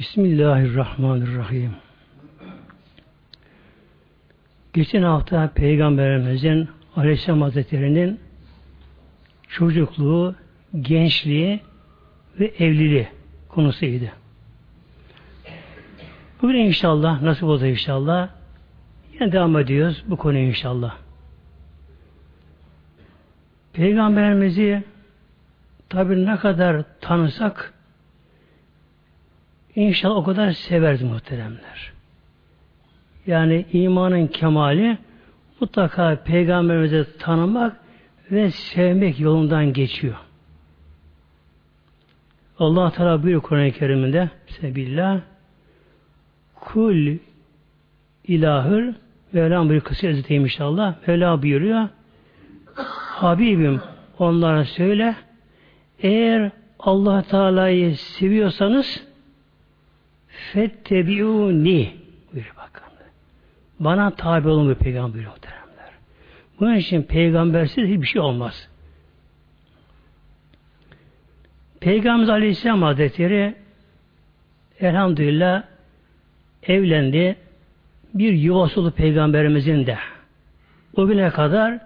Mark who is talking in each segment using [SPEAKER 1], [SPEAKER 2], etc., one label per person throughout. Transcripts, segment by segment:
[SPEAKER 1] Bismillahirrahmanirrahim. Geçen hafta Peygamberimizin Aleyhisselam Hazretleri'nin çocukluğu, gençliği ve evliliği konusuydu. Bugün inşallah, nasip oldu inşallah, yine devam ediyoruz bu konuya inşallah. Peygamberimizi tabi ne kadar tanısak İnşallah o kadar severdi muhteremler. Yani imanın kemali mutlaka peygamberimizi tanımak ve sevmek yolundan geçiyor. Allah Teala buyuruyor Kur'an-ı Kerim'inde Sebillah Kul ilahır Mevlam bir kısa eziteyim inşallah. Mevla buyuruyor Habibim onlara söyle eğer Allah Teala'yı seviyorsanız Fettebiuni buyuruyor bakın. Bana tabi olun bu peygamber muhteremler. Bunun için peygambersiz hiçbir şey olmaz. Peygamberimiz Aleyhisselam Hazretleri elhamdülillah evlendi. Bir yuvası peygamberimizin de. O güne kadar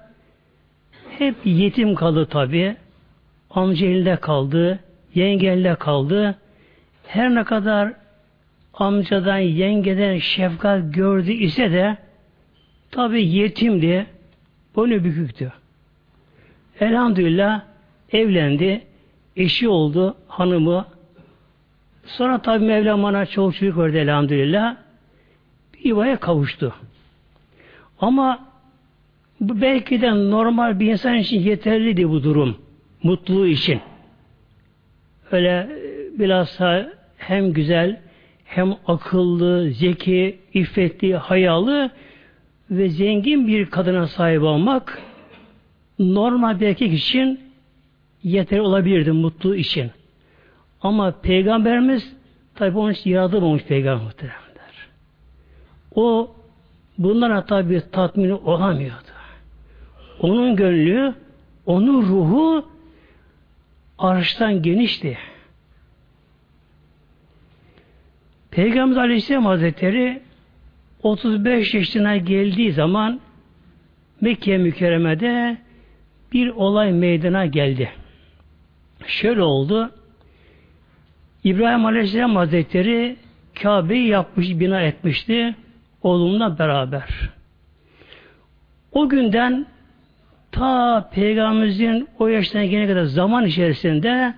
[SPEAKER 1] hep yetim kaldı tabi. Amca elinde kaldı, yenge kaldı. Her ne kadar amcadan, yengeden şefkat gördü ise de tabi yetimdi, boynu büküktü. Elhamdülillah evlendi, eşi oldu, hanımı. Sonra tabi Mevlam bana çok çocuk verdi elhamdülillah. Bir yuvaya kavuştu. Ama bu belki de normal bir insan için yeterliydi bu durum. Mutluluğu için. Öyle bilhassa hem güzel hem akıllı, zeki, iffetli, hayalı ve zengin bir kadına sahip olmak normal bir erkek için yeter olabilirdi mutlu için. Ama peygamberimiz tabi onun için yaratılmamış peygamber muhteremler. O bunlara tabi tatmini olamıyordu. Onun gönlü, onun ruhu arştan genişti. Peygamber Aleyhisselam Hazretleri 35 yaşına geldiği zaman Mekke mükerremede bir olay meydana geldi. Şöyle oldu. İbrahim Aleyhisselam Hazretleri Kabe'yi yapmış, bina etmişti oğlumla beraber. O günden ta Peygamberimizin o yaşına gelene kadar zaman içerisinde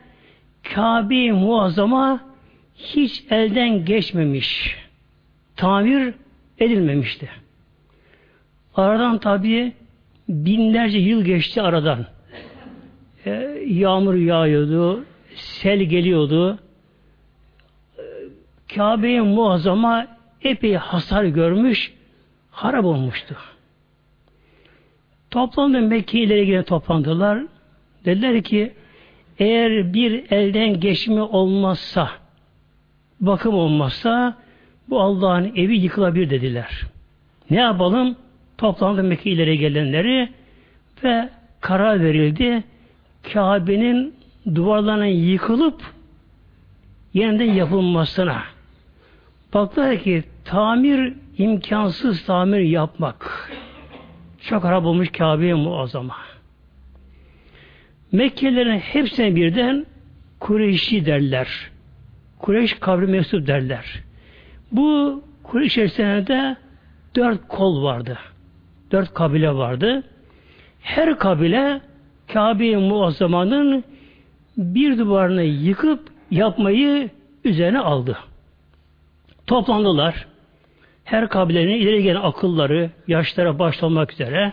[SPEAKER 1] Kabe-i Muazzama hiç elden geçmemiş. Tamir edilmemişti. Aradan tabi binlerce yıl geçti aradan. Ee, yağmur yağıyordu, sel geliyordu. Ee, Kabe'ye muazzama epey hasar görmüş, harap olmuştu. Toplandı Mekke'lere yine toplandılar. Dediler ki eğer bir elden geçme olmazsa bakım olmazsa bu Allah'ın evi yıkılabilir dediler. Ne yapalım? Toplandı Mekke ileri gelenleri ve karar verildi. Kabe'nin duvarlarının yıkılıp yeniden yapılmasına. Baktılar ki tamir imkansız tamir yapmak. Çok harap olmuş Kabe'ye muazzama. Mekkelilerin hepsine birden Kureyşi derler. Kureyş kabri mensup derler. Bu Kureyş içerisinde dört kol vardı. Dört kabile vardı. Her kabile Kabe-i Muazzama'nın bir duvarını yıkıp yapmayı üzerine aldı. Toplandılar. Her kabilenin ileri gelen akılları, yaşlara başlamak üzere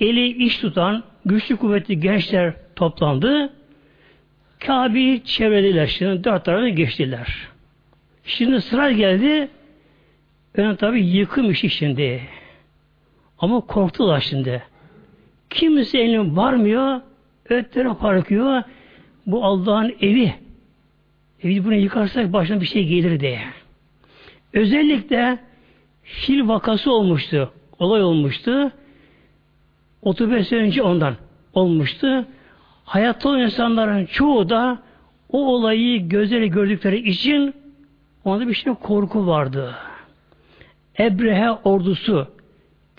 [SPEAKER 1] eli iş tutan güçlü kuvvetli gençler toplandı. Kabe'yi çevrediler. Şimdi dört tarafı geçtiler. Şimdi sıra geldi. Ben tabi yıkım işi şimdi. Ama korktular şimdi. Kimse elin varmıyor. Ötlere parkıyor. Bu Allah'ın evi. Evi bunu yıkarsak başına bir şey gelir diye. Özellikle fil vakası olmuştu. Olay olmuştu. 35 sene önce ondan olmuştu. Hayatta olan insanların çoğu da o olayı gözleri gördükleri için Onda bir şey korku vardı. Ebrehe ordusu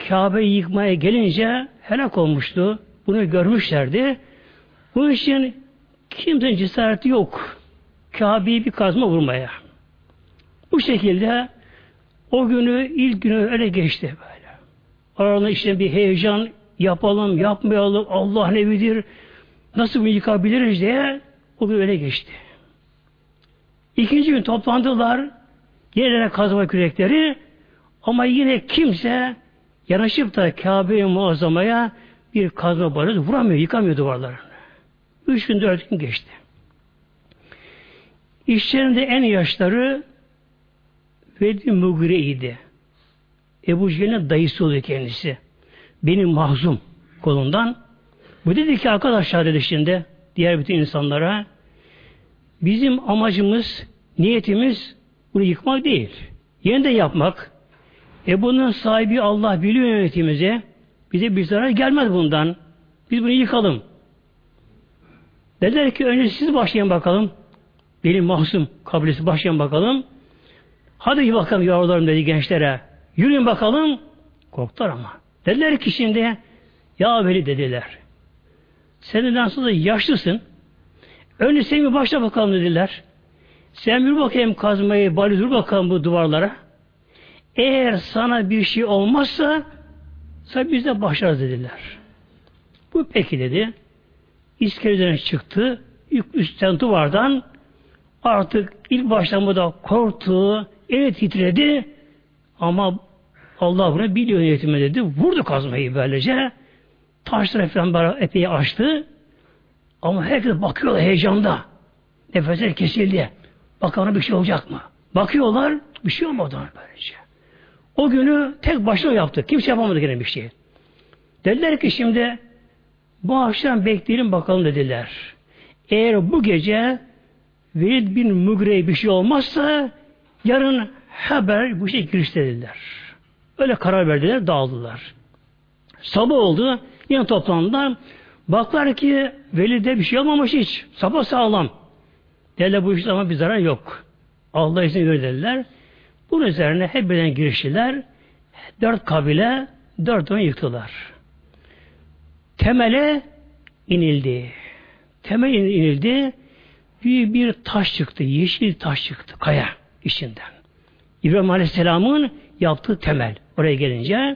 [SPEAKER 1] Kabe'yi yıkmaya gelince helak olmuştu. Bunu görmüşlerdi. Bu için kimsenin cesareti yok. Kabe'yi bir kazma vurmaya. Bu şekilde o günü, ilk günü öyle geçti böyle. Aralarında işte bir heyecan yapalım, yapmayalım, Allah nevidir, nasıl bunu yıkabiliriz diye o gün öyle geçti. İkinci gün toplandılar, yerlere kazma kürekleri ama yine kimse yanaşıp da Kabe'yi muazzamaya bir kazma barı vuramıyor, yıkamıyor duvarlarını. Üç gün, dört gün geçti. İşlerinde en yaşları Velid Mugire idi. Ebu Cehil'in dayısı oluyor kendisi. Benim mahzum kolundan. Bu dedi ki arkadaşlar dedi şimdi diğer bütün insanlara bizim amacımız, niyetimiz bunu yıkmak değil. Yeniden yapmak. E bunun sahibi Allah biliyor yönetimizi. Bize bir zarar gelmez bundan. Biz bunu yıkalım. Dediler ki önce siz başlayın bakalım. Benim mahzum kabilesi başlayın bakalım. Hadi bakalım yavrularım dedi gençlere. Yürüyün bakalım. Korktular ama. Dediler ki şimdi ya Veli dediler. Sen nasıl da yaşlısın. Önce sen bir başla bakalım dediler. Sen bir bakayım kazmayı, bali dur bakalım bu duvarlara. Eğer sana bir şey olmazsa sen biz de başlarız dediler. Bu peki dedi. İskeleden çıktı. Üstten duvardan artık ilk başlamada korktu, eli titredi ama Allah bunu biliyor niyetime dedi. Vurdu kazmayı böylece. Taşları falan epey açtı. Ama herkes bakıyor heyecanda. Nefesler kesildi. Bakalım bir şey olacak mı? Bakıyorlar, bir şey olmadı böylece. O günü tek başına yaptı. Kimse yapamadı gene bir şey. Dediler ki şimdi bu akşam bekleyelim bakalım dediler. Eğer bu gece Velid bin Mugre'ye bir şey olmazsa yarın haber bu şey giriş dediler. Öyle karar verdiler, dağıldılar. Sabah oldu, yine toplandılar. Baklar ki Velid'e bir şey olmamış hiç. Sabah sağlam. Dediler bu işte ama bir zarar yok. Allah izin verir dediler. Bunun üzerine hep birden giriştiler. Dört kabile dört onu yıktılar. Temele inildi. Temel inildi. Büyük bir taş çıktı. Yeşil taş çıktı. Kaya içinden. İbrahim Aleyhisselam'ın yaptığı temel. Oraya gelince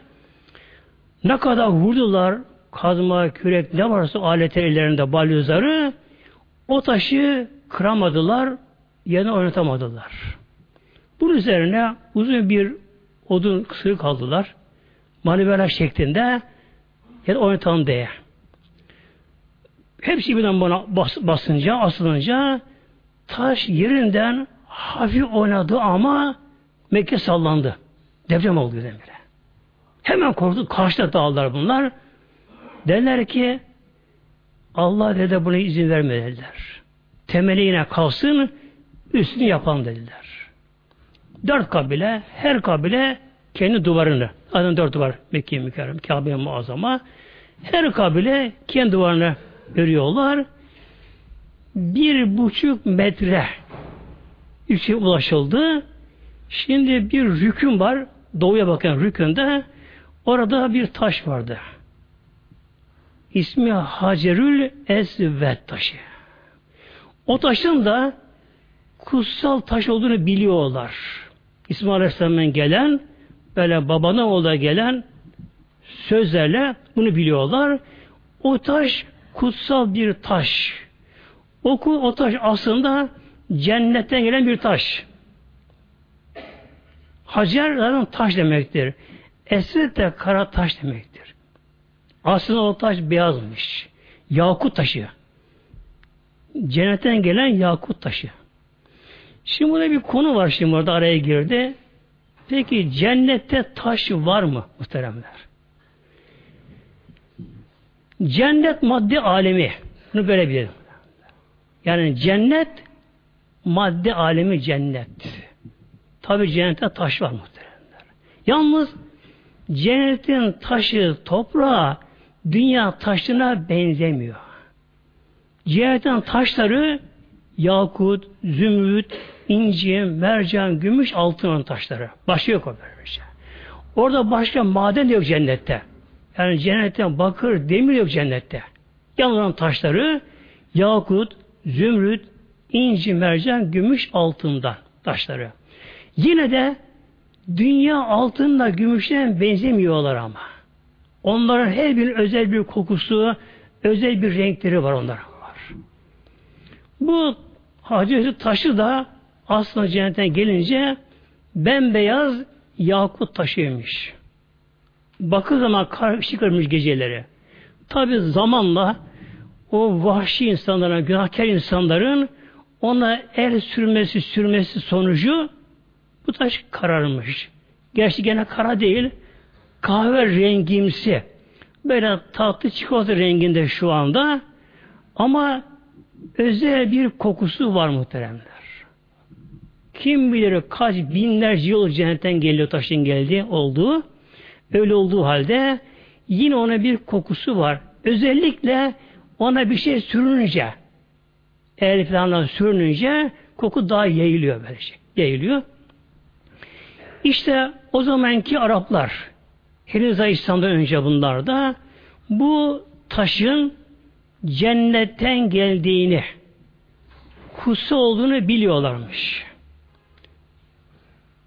[SPEAKER 1] ne kadar vurdular kazma, kürek ne varsa alet ellerinde balyozları o taşı kıramadılar yerine oynatamadılar. Bunun üzerine uzun bir odun kısırı kaldılar. Manivela şeklinde ya da oynatalım diye. Hepsi birden bana bas, basınca, asılınca taş yerinden hafif oynadı ama Mekke sallandı. Deprem oldu birdenbire. Hemen korktu. Karşıda dağıldılar bunlar. Derler ki Allah dedi buna izin vermediler. Temeli yine kalsın üstünü yapalım dediler. Dört kabile, her kabile kendi duvarını, zaten dört duvar Mekke-i Mükerrem, Kabe-i Muazzama, her kabile kendi duvarını örüyorlar. Bir buçuk metre yükseğe ulaşıldı. Şimdi bir rükün var. Doğuya bakan rükünde orada bir taş vardı. İsmi Hacerül Esvet taşı. O taşın da kutsal taş olduğunu biliyorlar. İsmail Aleyhisselam'dan gelen böyle babana oğla gelen sözlerle bunu biliyorlar. O taş kutsal bir taş. Oku o taş aslında cennetten gelen bir taş. Hacer zaten taş demektir. Esret de kara taş demektir. Aslında o taş beyazmış. Yakut taşı. Cennetten gelen yakut taşı. Şimdi burada bir konu var şimdi orada araya girdi. Peki cennette taş var mı muhteremler? Cennet madde alemi. Bunu böyle bilelim. Yani cennet madde alemi cennet. Tabi cennette taş var muhteremler. Yalnız cennetin taşı toprağa dünya taşına benzemiyor. Cennetin taşları yakut, zümrüt, inci, mercan, gümüş, altın taşları. Başka yok böyle bir şey. Orada başka maden yok cennette. Yani cennette bakır, demir yok cennette. Yanılan taşları yakut, zümrüt, inci, mercan, gümüş, altından taşları. Yine de dünya altınla gümüşten benzemiyorlar ama. Onların her bir özel bir kokusu, özel bir renkleri var onların var. Bu Hacı taşı da aslında cennetten gelince bembeyaz yakut taşıymış. Bakır zaman kar çıkarmış geceleri. Tabi zamanla o vahşi insanların, günahkar insanların ona el sürmesi sürmesi sonucu bu taş kararmış. Gerçi gene kara değil, kahve rengimsi. Böyle tatlı çikolata renginde şu anda ama özel bir kokusu var muhteremler. Kim bilir kaç binlerce yıl cennetten geliyor taşın geldi olduğu. Öyle olduğu halde yine ona bir kokusu var. Özellikle ona bir şey sürününce el falan sürününce koku daha yayılıyor böyle şey. Yayılıyor. İşte o zamanki Araplar henüz İslam'dan önce bunlar da bu taşın cennetten geldiğini kutsu olduğunu biliyorlarmış.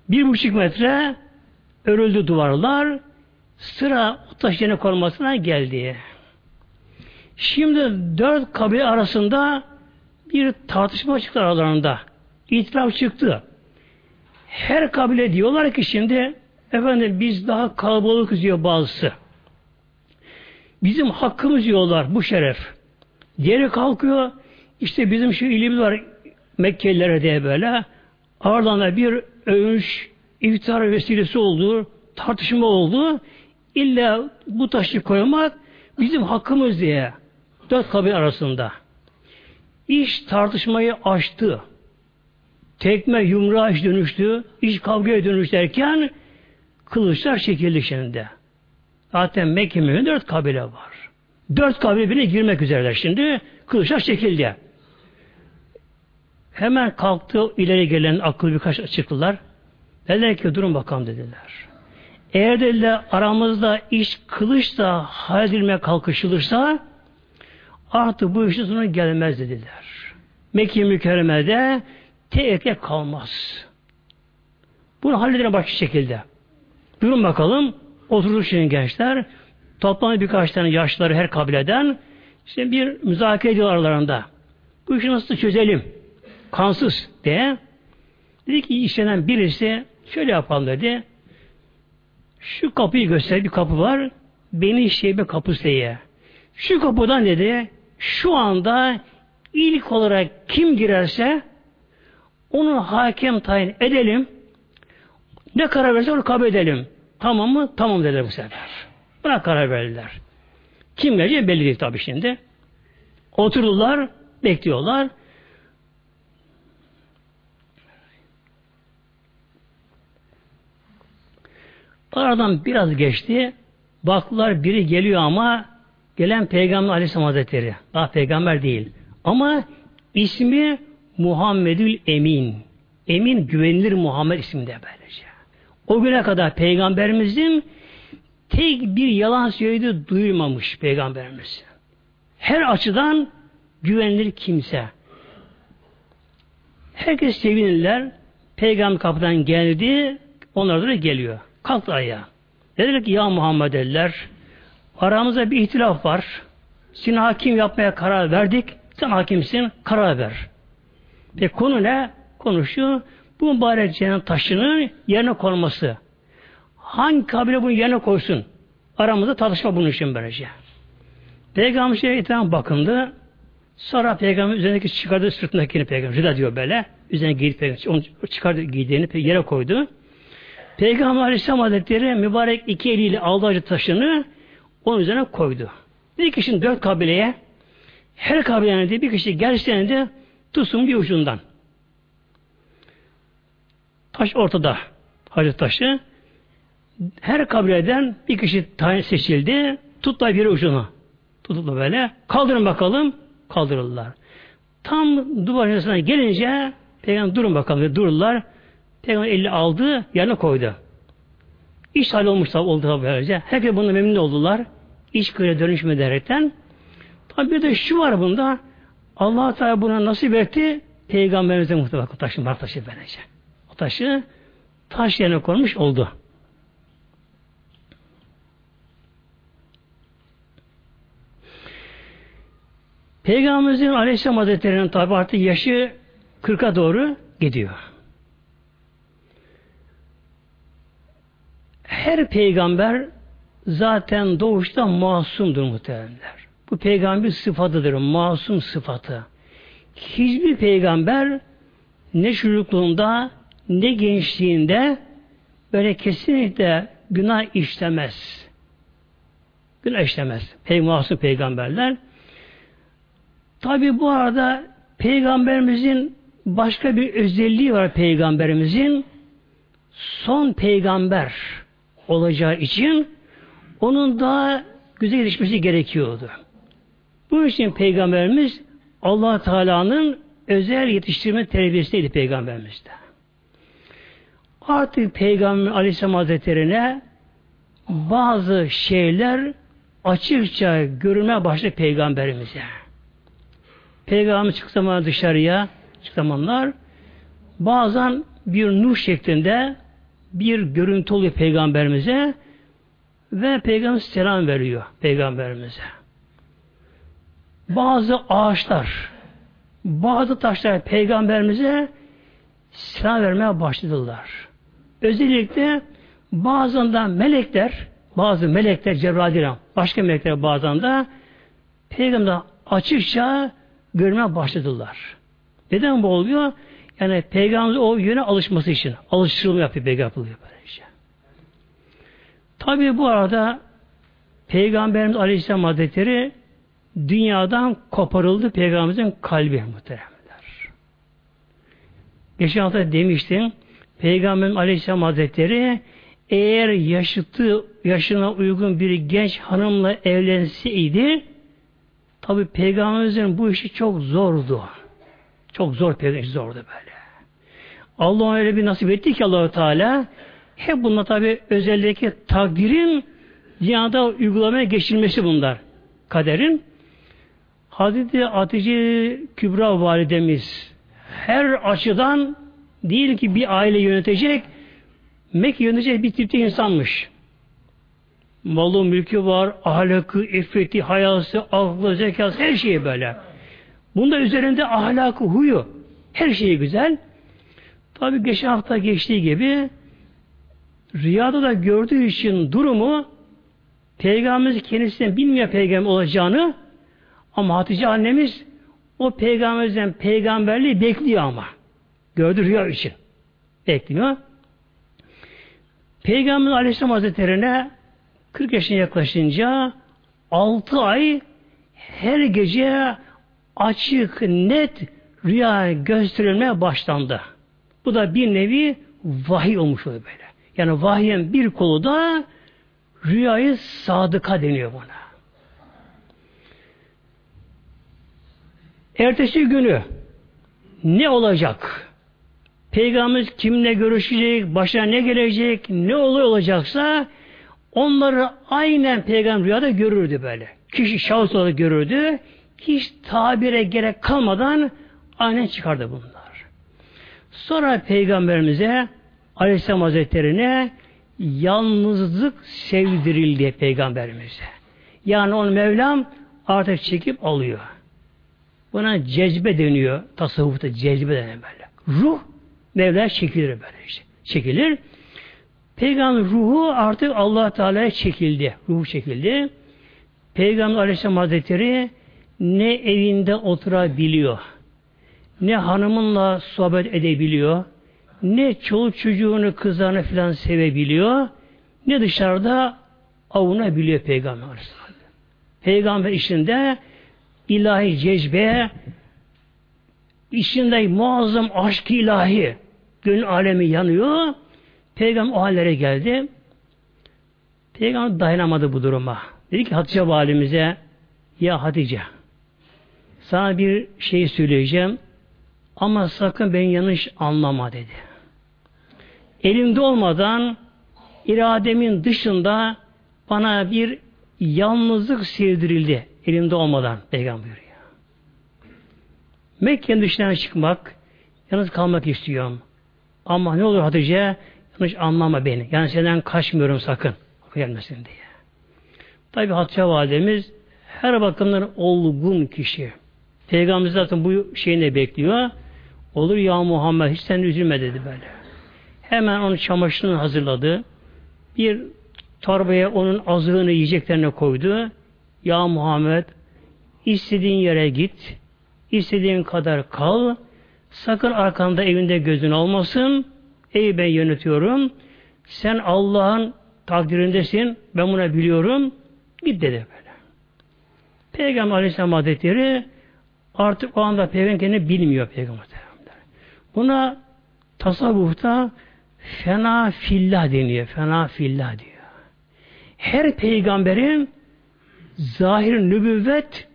[SPEAKER 1] Bir buçuk metre örüldü duvarlar sıra o taş konmasına geldi. Şimdi dört kabile arasında bir tartışma çıktı aralarında. İtiraf çıktı. Her kabile diyorlar ki şimdi efendim biz daha kalabalık diyor bazısı. Bizim hakkımız diyorlar bu şeref. Diğeri kalkıyor işte bizim şu ilimiz var Mekkelilere diye böyle aralarında bir övünç, iftar vesilesi oldu, tartışma oldu. İlla bu taşı koymak bizim hakkımız diye. Dört kabile arasında. İş tartışmayı açtı. Tekme yumruğa iş dönüştü. iş kavgaya dönüştürken kılıçlar çekildi şimdi. Zaten Mekke'nin dört kabile var. Dört kabile birine girmek üzereler şimdi. Kılıçlar çekildi. Hemen kalktı ileri gelen akıllı birkaç açıklılar. Dediler ki durun bakalım dediler. Eğer dediler aramızda iş kılıçla halledilmeye kalkışılırsa artık bu işin sonu gelmez dediler. Mekke mükerremede tek kalmaz. Bunu halledelim başka şekilde. Durun bakalım. Oturdu şimdi gençler. Toplandı birkaç tane yaşları her kabileden. İşte bir müzakere ediyor aralarında. Bu işi nasıl çözelim? Kansız diye. Dedi ki işlenen birisi şöyle yapalım dedi. Şu kapıyı göster bir kapı var. Beni şeybe kapısı diye. Şu kapıdan dedi şu anda ilk olarak kim girerse onu hakem tayin edelim. Ne karar verirse onu kabul edelim. Tamam mı? Tamam dediler bu sefer. Buna karar verdiler. Kim gelecek belli değil tabii şimdi. Oturdular, bekliyorlar. Aradan biraz geçti. Baktılar biri geliyor ama gelen Peygamber Aleyhisselam Hazretleri. Daha peygamber değil. Ama ismi Muhammedül Emin. Emin güvenilir Muhammed isminde böylece. O güne kadar peygamberimizin tek bir yalan söylediği duyulmamış peygamberimiz. Her açıdan güvenilir kimse. Herkes sevinirler. Peygamber kapıdan geldi. Onlar da geliyor. Kalktı ayağa. Dediler ki ya Muhammed dediler. Aramızda bir ihtilaf var. Seni hakim yapmaya karar verdik. Sen hakimsin. Karar ver. Ve konu ne? Konu şu. Bu mübarek cennet taşının yerine konması. Hangi kabile bunu yerine koysun? Aramızda tartışma bunun için böylece. Peygamber şey itiraf bakındı. Sonra peygamber üzerindeki çıkardı sırtındakini peygamber. Rıda diyor böyle. Üzerine giydi peygamber. Onu çıkardı giydiğini yere koydu. Peygamber Aleyhisselam Hazretleri mübarek iki eliyle aldı acı taşını onun üzerine koydu. Bir kişinin dört kabileye her kabilenin de bir kişi gelsene de tutsun bir ucundan. Taş ortada. Hacı taşı. Her kabileden bir kişi tayin seçildi. Tuttular bir ucunu. Tutuldu böyle. Kaldırın bakalım. Kaldırıldılar. Tam duvarın arasına gelince Peygamber durun bakalım. Dururlar. Peygamber eli aldı, yerine koydu. İş hali olmuş tabi oldu böylece. Herkes bundan memnun oldular. İş kıyıya dönüşme derekten. Tabi bir de şu var bunda. allah Teala buna nasip etti. Peygamberimize muhtemelen taşı, bar taşı böylece. Taşı taş yerine konmuş oldu. Peygamberimizin Aleyhisselam Hazretleri'nin tabi artık yaşı 40'a doğru gidiyor. Her peygamber zaten doğuşta masumdur muhtemelenler. Bu peygamber sıfatıdır, masum sıfatı. Hiçbir peygamber ne çocukluğunda ne gençliğinde böyle kesinlikle günah işlemez. Günah işlemez. Pey masum peygamberler. Tabi bu arada peygamberimizin başka bir özelliği var peygamberimizin. Son peygamber olacağı için onun daha güzel yetişmesi gerekiyordu. Bu için peygamberimiz allah Teala'nın özel yetiştirme terbiyesindeydi peygamberimizde. Artık Peygamber Aleyhisselam Hazretleri'ne bazı şeyler açıkça görülmeye başladı peygamberimize. Peygamber çık zaman dışarıya çık zamanlar bazen bir nur şeklinde bir görüntü oluyor peygamberimize ve peygamber selam veriyor peygamberimize. Bazı ağaçlar, bazı taşlar peygamberimize selam vermeye başladılar. Özellikle bazen melekler, bazı melekler Cebrail başka melekler bazen de peygamber açıkça görmeye başladılar. Neden bu oluyor? Yani peygamber o yöne alışması için. Alıştırılma yapıyor peygamber böylece. Tabi bu arada Peygamberimiz Aleyhisselam Hazretleri dünyadan koparıldı Peygamberimizin kalbi muhteremler. Geçen hafta demiştim Peygamberimiz Aleyhisselam Hazretleri eğer yaşıtı yaşına uygun bir genç hanımla evlenseydi tabi Peygamberimizin bu işi çok zordu. Çok zor peygamber zordu böyle. Allah öyle bir nasip etti ki allah Teala hep bunlar tabi özellikle takdirin dünyada uygulamaya geçilmesi bunlar. Kaderin. Hazreti Hatice Kübra validemiz her açıdan değil ki bir aile yönetecek Mekke yönetecek bir tipte insanmış. Malı, mülkü var, ahlakı, iffeti, hayası, aklı, zekası, her şeyi böyle. Bunda üzerinde ahlakı, huyu, her şeyi güzel. Tabi geçen hafta geçtiği gibi rüyada da gördüğü için durumu Peygamberimiz kendisinden bilmiyor peygamber olacağını ama Hatice annemiz o peygamberimizden peygamberliği bekliyor ama. Gördü rüya için. Bekliyor. Peygamber Aleyhisselam Hazretleri'ne 40 yaşına yaklaşınca 6 ay her gece açık, net rüya gösterilmeye başlandı. Bu da bir nevi vahiy olmuş oluyor böyle. Yani vahyin bir kolu da rüyayı sadıka deniyor buna. Ertesi günü ne olacak? Peygamberimiz kimle görüşecek, başına ne gelecek, ne olay olacaksa onları aynen peygamber rüyada görürdü böyle. Kişi şahıs olarak görürdü. Hiç tabire gerek kalmadan aynen çıkardı bunlar. Sonra peygamberimize Aleyhisselam Hazretleri'ne yalnızlık sevdirildi peygamberimize. Yani onu Mevlam artık çekip alıyor. Buna cezbe deniyor. Tasavvufta cezbe deniyor böyle. Ruh Mevla çekilir böyle işte. Çekilir. Peygamber ruhu artık allah Teala'ya çekildi. Ruhu çekildi. Peygamber Aleyhisselam Hazretleri ne evinde oturabiliyor, ne hanımınla sohbet edebiliyor, ne çoluk çocuğunu kızlarını filan sevebiliyor, ne dışarıda avunabiliyor Peygamber Aleyhisselam. Peygamber işinde ilahi cezbe, içinde muazzam aşk ilahi, gönül alemi yanıyor. Peygamber o hallere geldi. Peygamber dayanamadı bu duruma. Dedi ki Hatice valimize ya Hatice sana bir şey söyleyeceğim ama sakın beni yanlış anlama dedi. Elimde olmadan irademin dışında bana bir yalnızlık sevdirildi. Elimde olmadan peygamber buyuruyor. Mekke'nin dışına çıkmak, yalnız kalmak istiyorum. Ama ne olur Hatice, yanlış anlama beni. Yani senden kaçmıyorum sakın. Gelmesin diye. Tabi Hatice validemiz her bakımdan olgun kişi. Peygamber zaten bu şeyini bekliyor. Olur ya Muhammed hiç sen üzülme dedi böyle. Hemen onun çamaşırını hazırladı. Bir torbaya onun azığını yiyeceklerine koydu. Ya Muhammed istediğin yere git. istediğin kadar kal. Sakın arkanda evinde gözün olmasın. Ey ben yönetiyorum. Sen Allah'ın takdirindesin. Ben bunu biliyorum. Git dedi böyle. Peygamber Aleyhisselam Hazretleri artık o anda peygamber bilmiyor peygamber. Buna tasavvufta fena fillah deniyor. Fena fillah diyor. Her peygamberin zahir nübüvvet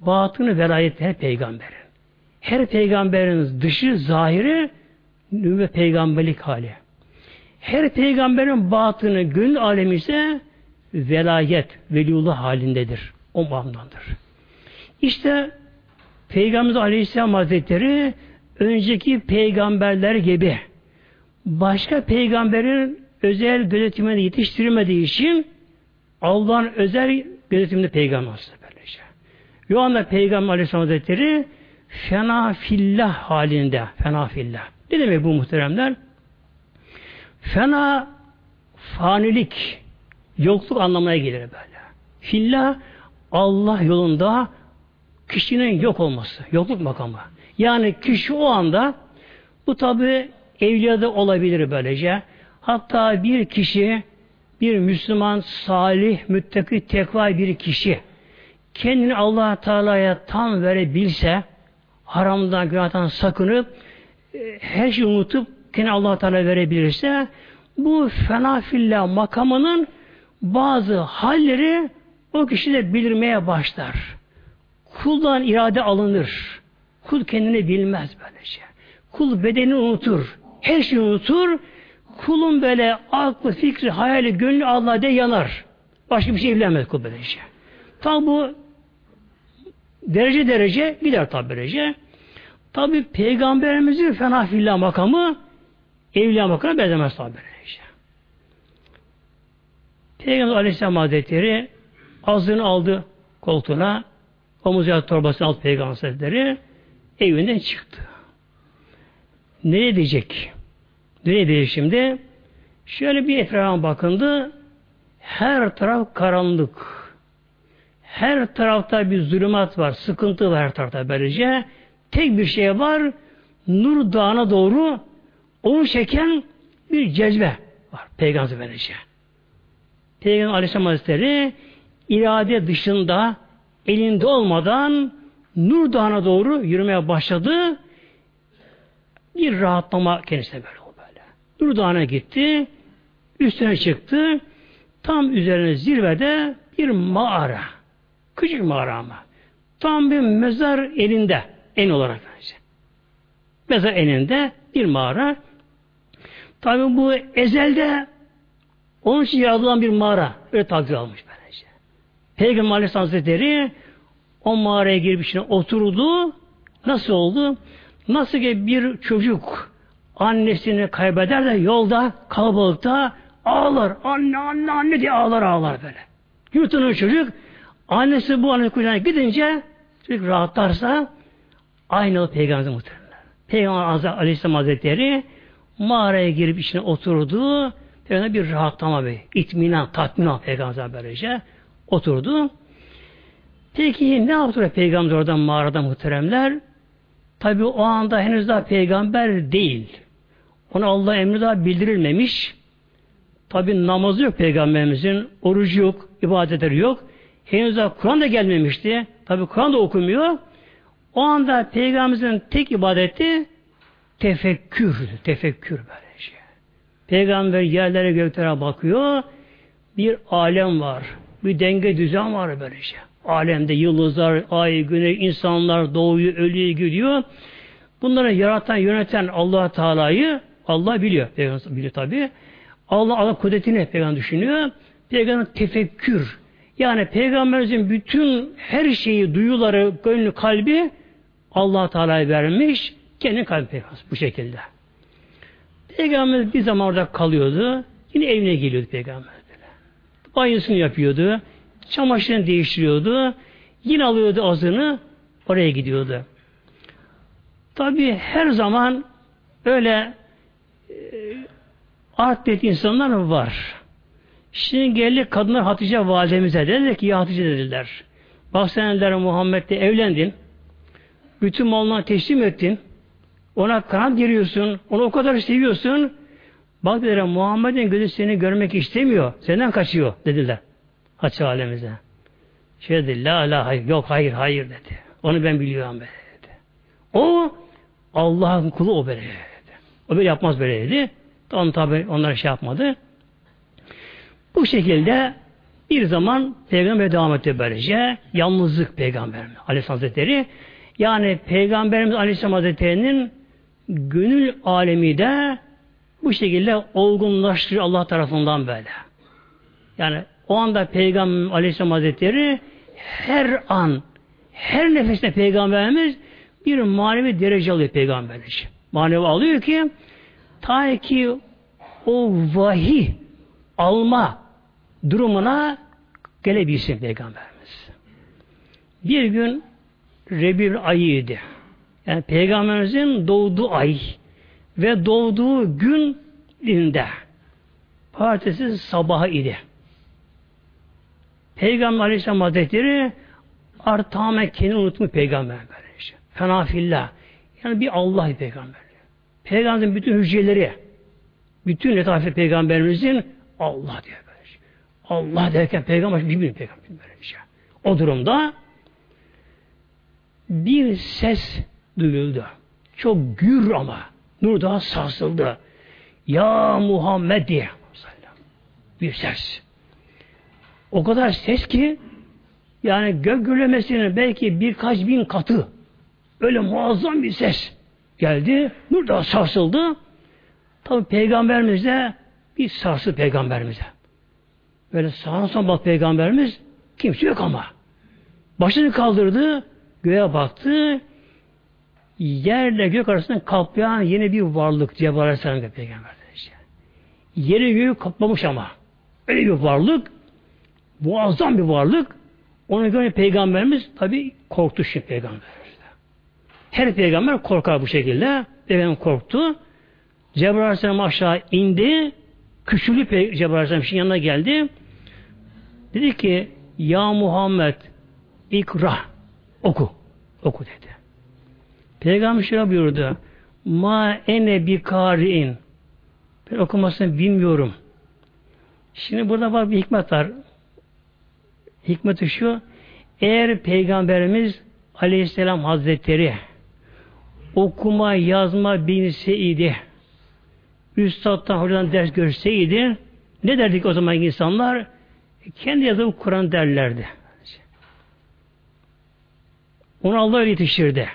[SPEAKER 1] batını velayet her peygamberin. Her peygamberin dışı zahiri nübüvvet peygamberlik hali. Her peygamberin batını gönül alemi ise velayet, veliullah halindedir. O bağımdandır. İşte Peygamber Aleyhisselam Hazretleri önceki peygamberler gibi başka peygamberin özel gözetimine yetiştirilmediği için Allah'ın özel gözetiminde peygamber böylece. Şu anda Peygamber Aleyhisselam Hazretleri fena fillah halinde. Fena fillah. Ne demek bu muhteremler? Fena fanilik, yokluk anlamına gelir böyle. Fillah Allah yolunda kişinin yok olması, yokluk makamı. Yani kişi o anda bu tabi evliyada olabilir böylece. Hatta bir kişi bir Müslüman, salih, müttaki, tekva bir kişi kendini allah Teala'ya tam verebilse haramdan, günahtan sakınıp e, her şeyi unutup kendini allah Teala verebilirse bu fena fillah makamının bazı halleri o kişi de bilirmeye başlar. Kuldan irade alınır. Kul kendini bilmez böylece. Kul bedeni unutur. Her şeyi unutur. Kulun böyle aklı, fikri, hayali, gönlü Allah'da yanar. Başka bir şey bilemez kul böylece. Tabi bu derece derece gider tabi derece. Tabi peygamberimizin fena fillah makamı evliya makamına benzemez tabi derece. Peygamber Aleyhisselam Hazretleri azını aldı koltuğuna omuz yağ torbasını aldı Peygamber Hazretleri evinden çıktı. Ne diyecek? Ne diyecek şimdi? Şöyle bir etrafa bakındı. Her taraf karanlık. Her tarafta bir zulümat var, sıkıntı var her tarafta böylece. Tek bir şey var, Nur Dağı'na doğru onu çeken bir cezbe var. Peygamber böylece. Peygamber Aleyhisselam Hazretleri irade dışında elinde olmadan Nur Dağı'na doğru yürümeye başladı. Bir rahatlama kendisine böyle oldu böyle. Nur Dağı'na gitti. Üstüne çıktı. Tam üzerine zirvede bir mağara. Küçük mağara ama. Tam bir mezar elinde. En olarak bence. Mezar elinde bir mağara. Tabi bu ezelde onun için yaratılan bir mağara. Öyle takdir almış böylece. Peygamber Aleyhisselam Hazretleri o mağaraya girip içine oturdu. Nasıl oldu? Nasıl ki bir çocuk annesini kaybeder de yolda kalabalıkta ağlar. Anne anne anne diye ağlar ağlar böyle. Yurtunun çocuk annesi bu anne kucağına gidince çocuk rahatlarsa aynı o peygamber muhtemelen. Peygamber Aleyhisselam Hazretleri mağaraya girip içine oturdu. Peygamber bir rahatlama bir itminan, tatminan peygamber böylece oturdu. Peki ne yaptı peygamber oradan mağarada muhteremler? Tabi o anda henüz daha peygamber değil. Ona Allah emri daha bildirilmemiş. Tabi namazı yok peygamberimizin, orucu yok, ibadetleri yok. Henüz daha Kur'an da gelmemişti. Tabi Kur'an da okumuyor. O anda peygamberimizin tek ibadeti tefekkür, tefekkür böyle şey. Peygamber yerlere göklere bakıyor. Bir alem var. Bir denge düzen var böyle şey. alemde yıldızlar, ay, güneş, insanlar doğuyor, ölüyor, gidiyor. Bunları yaratan, yöneten allah Teala'yı Allah biliyor. Peygamber biliyor tabi. Allah Allah kudretini peygamber düşünüyor. Peygamber tefekkür. Yani peygamberimizin bütün her şeyi, duyuları, gönlü, kalbi allah Teala'ya vermiş. Kendi kalbi peygamber bu şekilde. Peygamber bir zaman orada kalıyordu. Yine evine geliyordu peygamber. Banyosunu yapıyordu. Çamaşırını değiştiriyordu. Yine alıyordu azını. Oraya gidiyordu. Tabi her zaman öyle e, art insanlar var. Şimdi geldi kadınlar Hatice validemize dediler ki ya Hatice dediler. Bak sen Muhammed'le evlendin. Bütün malına teslim ettin. Ona kanat giriyorsun. Onu o kadar seviyorsun. Bak dediler Muhammed'in gözü seni görmek istemiyor. Senden kaçıyor dediler. Hatice validemize. Şey dedi la la hayır yok hayır hayır dedi. Onu ben biliyorum dedi. O Allah'ın kulu o böyle dedi. O böyle yapmaz böyle dedi. Tam tabi onlara şey yapmadı. Bu şekilde bir zaman peygamber devam etti böylece. Yalnızlık peygamber Aleyhisselam Hazretleri. Yani Peygamberimiz Aleyhisselam Hazretleri'nin gönül alemi de bu şekilde olgunlaştırıyor Allah tarafından böyle. Yani o anda Peygamber Aleyhisselam Hazretleri her an, her nefeste Peygamberimiz bir manevi derece alıyor Peygamberimiz. Manevi alıyor ki ta ki o vahiy alma durumuna gelebilsin Peygamberimiz. Bir gün Rebir ayıydı. Yani Peygamberimizin doğduğu ay ve doğduğu gün gününde partisi sabahı idi. Peygamber Aleyhisselam Hazretleri artame kendini unutmuş peygamber böylece. Fenafillah. Yani bir Allah peygamber. Peygamberin bütün hücreleri, bütün letafet peygamberimizin Allah diyor böylece. Allah derken peygamber bir peygamber böylece. O durumda bir ses duyuldu. Çok gür ama. Nur daha sarsıldı. Ya Muhammed diye. Bir ses. O kadar ses ki yani gök gürlemesinin belki birkaç bin katı öyle muazzam bir ses geldi. Nur daha sarsıldı. Tabi peygamberimiz de bir sarsı peygamberimize. Böyle sağına son bak peygamberimiz kimse yok ama. Başını kaldırdı, göğe baktı, yerle gök arasında kaplayan yeni bir varlık Cebrail Aleyhisselam peygamber. Işte. Yeri göğü kaplamış ama. Öyle bir varlık, muazzam bir varlık. Ona göre peygamberimiz tabi korktu şimdi peygamber. Her peygamber korkar bu şekilde. Peygamber korktu. Cebrail Aleyhisselam aşağı indi. Küçülü Cebrail Aleyhisselam şimdi yanına geldi. Dedi ki Ya Muhammed ikra oku. Oku dedi. Peygamber şöyle buyurdu. Ma ene bi kari'in. Ben okumasını bilmiyorum. Şimdi burada var bir hikmet var. Hikmeti şu. Eğer Peygamberimiz Aleyhisselam Hazretleri okuma yazma bilseydi üstadtan hocadan ders görseydi ne derdik o zaman insanlar? Kendi yazıp Kur'an derlerdi. Onu Allah yetiştirdi.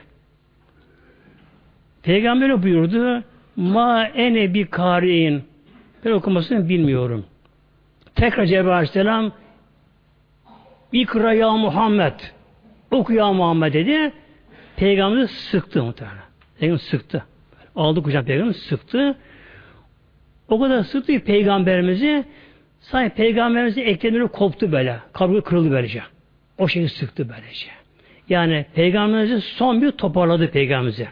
[SPEAKER 1] Peygamber buyurdu ma ene bi kari'in ben okumasını bilmiyorum. Tekrar Cebrail Aleyhisselam İkra ya Muhammed oku ya Muhammed dedi. Peygamber sıktı muhtemelen. Peygamber sıktı. Aldı kucağına peygamber sıktı. O kadar sıktı peygamberimizi sanki peygamberimizin eklemleri koptu böyle. Kaburga kırıldı böylece. O şeyi sıktı böylece. Yani peygamberimizi son bir toparladı peygamberimizi.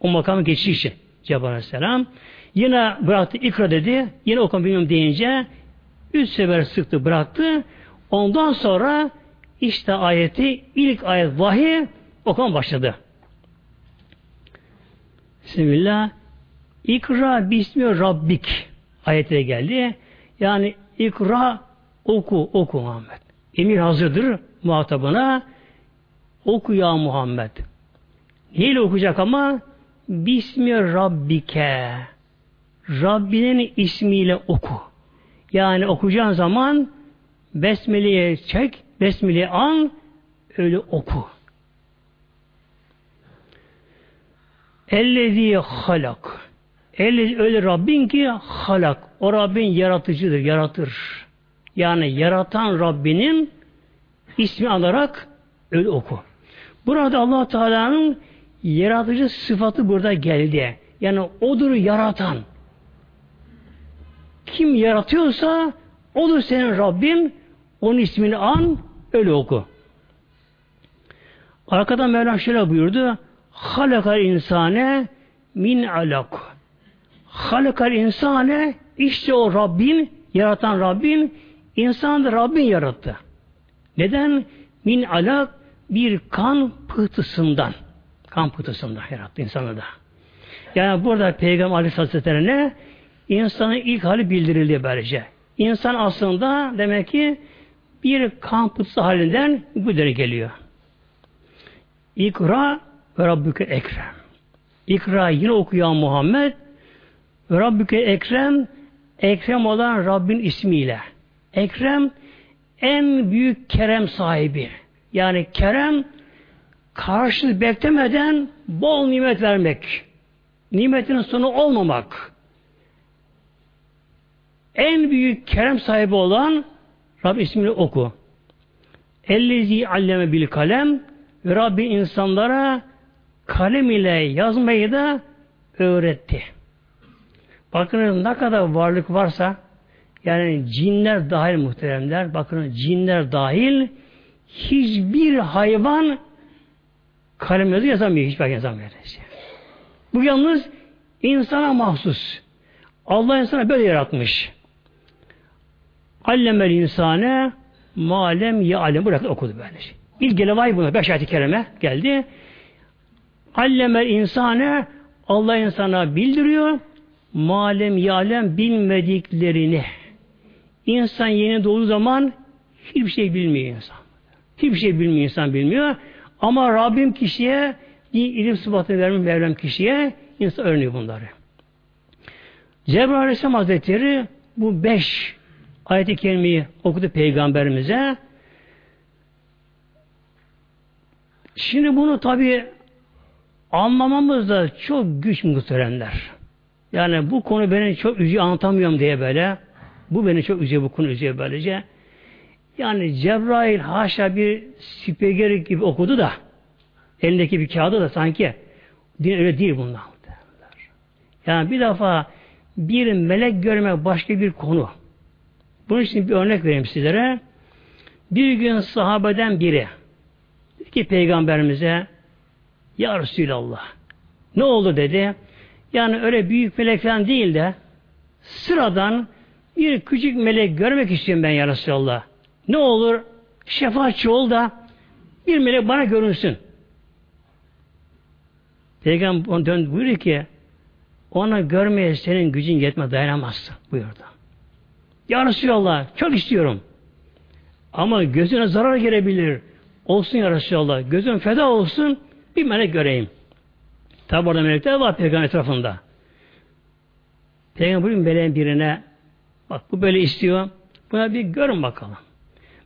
[SPEAKER 1] O makamı geçiş için Cebrail Aleyhisselam. Yine bıraktı ikra dedi. Yine okuma bilmiyorum deyince üç sefer sıktı bıraktı. Ondan sonra işte ayeti ilk ayet vahiy okuma başladı. Bismillah. İkra bismi rabbik ayete geldi. Yani ikra oku oku Muhammed. Emir hazırdır muhatabına. Oku ya Muhammed. Neyle okuyacak ama? Bismi Rabbike. Rabbinin ismiyle oku. Yani okuyacağın zaman Besmele'ye çek, Besmele'yi an, öyle oku. Ellezi halak. Ellezi öyle Rabbin ki halak. O Rabbin yaratıcıdır, yaratır. Yani yaratan Rabbinin ismi alarak öyle oku. Burada allah Teala'nın yaratıcı sıfatı burada geldi. Yani odur yaratan. Kim yaratıyorsa odur senin Rabbin. Onun ismini an, öyle oku. Arkadan Mevlam şöyle buyurdu. Halakal insane min alak. Halakal insane işte o Rabbin, yaratan Rabbin, insanı da Rabbin yarattı. Neden? Min alak bir kan pıhtısından. Kan pıhtısından yarattı insanı da. Yani burada Peygamber Aleyhisselatü Vesselam'e insanın ilk hali bildirildi böylece. İnsan aslında demek ki bir kan pıhtısı halinden bu geliyor. İkra ve Rabbüke Ekrem. İkra yine okuyan Muhammed ve Rabbüke Ekrem Ekrem olan Rabbin ismiyle. Ekrem en büyük kerem sahibi. Yani kerem karşılık beklemeden bol nimet vermek. Nimetin sonu olmamak. En büyük kerem sahibi olan Rab ismini oku. Ellezi alleme bil kalem ve Rabbi insanlara kalem ile yazmayı da öğretti. Bakın ne kadar varlık varsa yani cinler dahil muhteremler bakın cinler dahil hiçbir hayvan kalem yazı yazamıyor. Hiçbir yazamıyor. Bu yalnız insana mahsus. Allah insana böyle yaratmış. Allemel insane malem ya alem. Bırak okudu böyle. İlk gelevay buna. Beş ayet-i kerime geldi. Allemel insane Allah insana bildiriyor. Malem yalem bilmediklerini. İnsan yeni doğduğu zaman hiçbir şey bilmiyor insan. Hiçbir şey bilmiyor insan bilmiyor. Ama Rabbim kişiye bir ilim sıfatını vermiş Mevlam kişiye insan öğreniyor bunları. Cebrail Aleyhisselam Hazretleri bu beş ayet-i kerimeyi okudu peygamberimize. Şimdi bunu tabi anlamamız da çok güç muhteremler. Yani bu konu beni çok üzüyor anlatamıyorum diye böyle. Bu beni çok üzüyor bu konu üzüyor böylece. Yani Cebrail haşa bir spiker gibi okudu da elindeki bir kağıdı da sanki din öyle değil bunlar. Yani bir defa bir melek görmek başka bir konu. Bunun için bir örnek vereyim sizlere. Bir gün sahabeden biri dedi ki peygamberimize Ya Resulallah ne oldu dedi. Yani öyle büyük melek falan değil de sıradan bir küçük melek görmek istiyorum ben ya Resulallah. Ne olur şefaatçi ol da bir melek bana görünsün. Peygamber döndü buyuruyor ki ona görmeye senin gücün yetme dayanamazsın buyurdu. Ya Resulallah çok istiyorum. Ama gözüne zarar gelebilir. Olsun ya Resulallah. Gözün feda olsun bir melek göreyim. Tabi orada melekler var peygamber etrafında. Peygamber buyurun meleğin birine bak bu böyle istiyor. Buna bir görün bakalım.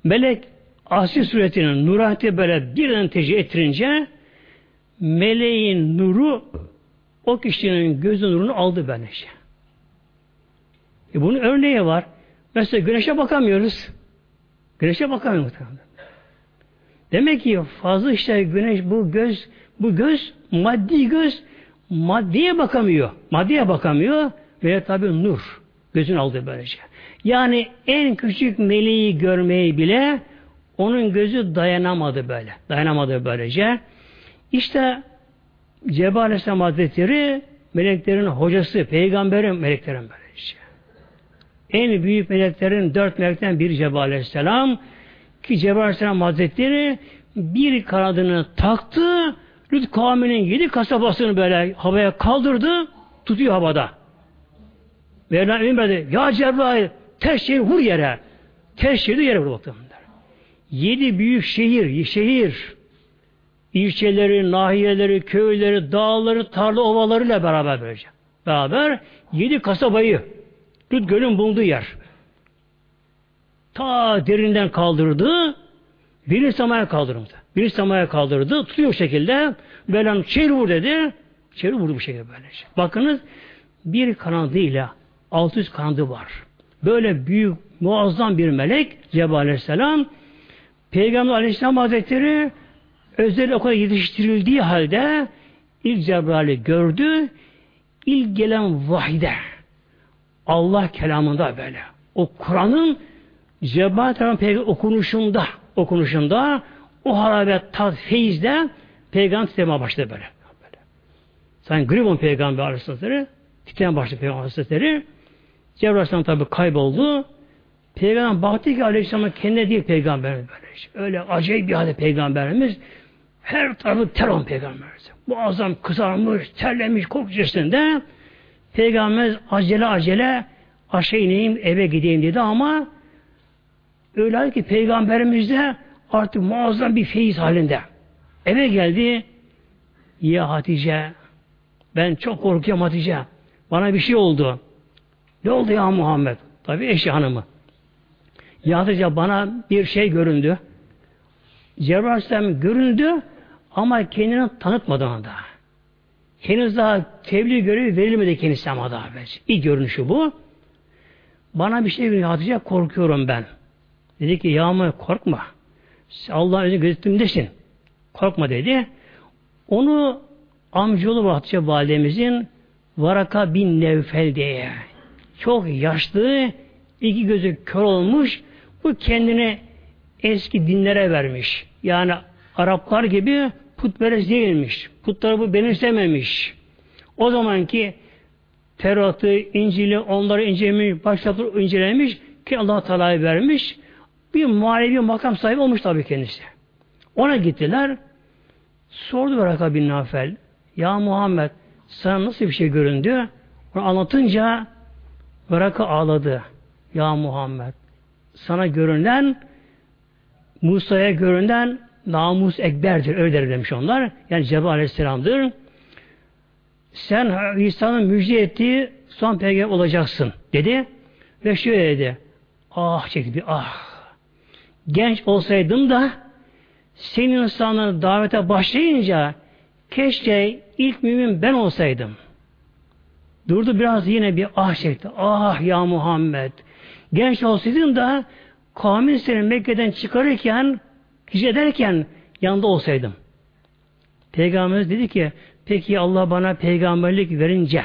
[SPEAKER 1] Melek asi suretinin nurati böyle birden tecih ettirince meleğin nuru o kişinin gözü nurunu aldı böylece. E bunun örneği var. Mesela güneşe bakamıyoruz. Güneşe bakamıyoruz. Demek ki fazla işte güneş bu göz bu göz maddi göz maddiye bakamıyor. Maddiye bakamıyor ve tabi nur gözün aldı böylece. Yani en küçük meleği görmeyi bile onun gözü dayanamadı böyle. Dayanamadı böylece. İşte Cebrail Aleyhisselam Hazretleri meleklerin hocası, peygamberin meleklerin böylece. En büyük meleklerin dört melekten biri Cebrail Aleyhisselam ki Cebrail Aleyhisselam Hazretleri bir kanadını taktı Lüt kavminin yedi kasabasını böyle havaya kaldırdı tutuyor havada. Mevla emredi. Ya Cebrail ters şehir vur yere. Ters şehirde yere vur bakalım. Yedi büyük şehir, şehir, ilçeleri, nahiyeleri, köyleri, dağları, tarla ovalarıyla beraber böylece. Beraber yedi kasabayı Lüt Göl'ün bulunduğu yer. Ta derinden kaldırdı. Birinci semaya kaldırdı. Birinci semaya kaldırdı. Tutuyor şekilde. Böyle çevir vur dedi. Çevir vurdu bu şekilde böylece. Bakınız bir kanadıyla 600 kanadı var. Böyle büyük muazzam bir melek Cebrail Aleyhisselam Peygamber Aleyhisselam Hazretleri özel okula yetiştirildiği halde ilk Cebrail'i gördü. İlk gelen vahide Allah kelamında böyle. O Kur'an'ın Cebrail tarafından okunuşunda okunuşunda o harabet, tat, feyizde peygamber titremeye başladı böyle. böyle. Sanki Gribon peygamber Aleyhisselatü titremeye başladı peygamber Aleyhisselatü Cebrail tabi kayboldu. Peygamber baktı ki Aleyhisselam'ın kendine değil peygamberimiz böyle. Öyle acayip bir halde peygamberimiz her tarafı ter on peygamberimiz. Boğazam kızarmış, terlemiş, kokucusunda peygamberimiz acele acele aşağı ineyim eve gideyim dedi ama öyle ki peygamberimiz de artık muazzam bir feyiz halinde. Eve geldi. Ya Hatice ben çok korkuyorum Hatice. Bana bir şey oldu. Ne oldu ya Muhammed? Tabi eşi hanımı. Ya Hatice bana bir şey göründü. Cebrail göründü ama kendini tanıtmadı ona da. Henüz daha tebliğ görevi verilmedi kendisi ama daha. İlk görünüşü bu. Bana bir şey görüyor Hatice korkuyorum ben. Dedi ki yağmur korkma. Allah önce gözetimdesin. Korkma dedi. Onu amcaoğlu Hatice validemizin Varaka bin Nevfel diye çok yaşlı iki gözü kör olmuş bu kendini eski dinlere vermiş. Yani Araplar gibi putperest değilmiş. Putları bu benimsememiş. O zamanki Tevrat'ı, İncil'i onları incelemiş, başlatır incelemiş ki Allah Teala'yı vermiş bir manevi makam sahibi olmuş tabii kendisi. Ona gittiler. Sordu Varaka bin Nafel. Ya Muhammed sana nasıl bir şey göründü? Onu anlatınca Varaka ağladı. Ya Muhammed sana görünen Musa'ya görünen namus ekberdir. Öyle der demiş onlar. Yani Cebrail Aleyhisselam'dır. Sen İsa'nın müjde ettiği son peygamber olacaksın dedi. Ve şöyle dedi. Ah çekti bir ah genç olsaydım da senin insanları davete başlayınca keşke ilk mümin ben olsaydım. Durdu biraz yine bir ah çekti. Ah ya Muhammed. Genç olsaydın da kavmin seni Mekke'den çıkarırken hicret ederken yanında olsaydım. Peygamberimiz dedi ki peki Allah bana peygamberlik verince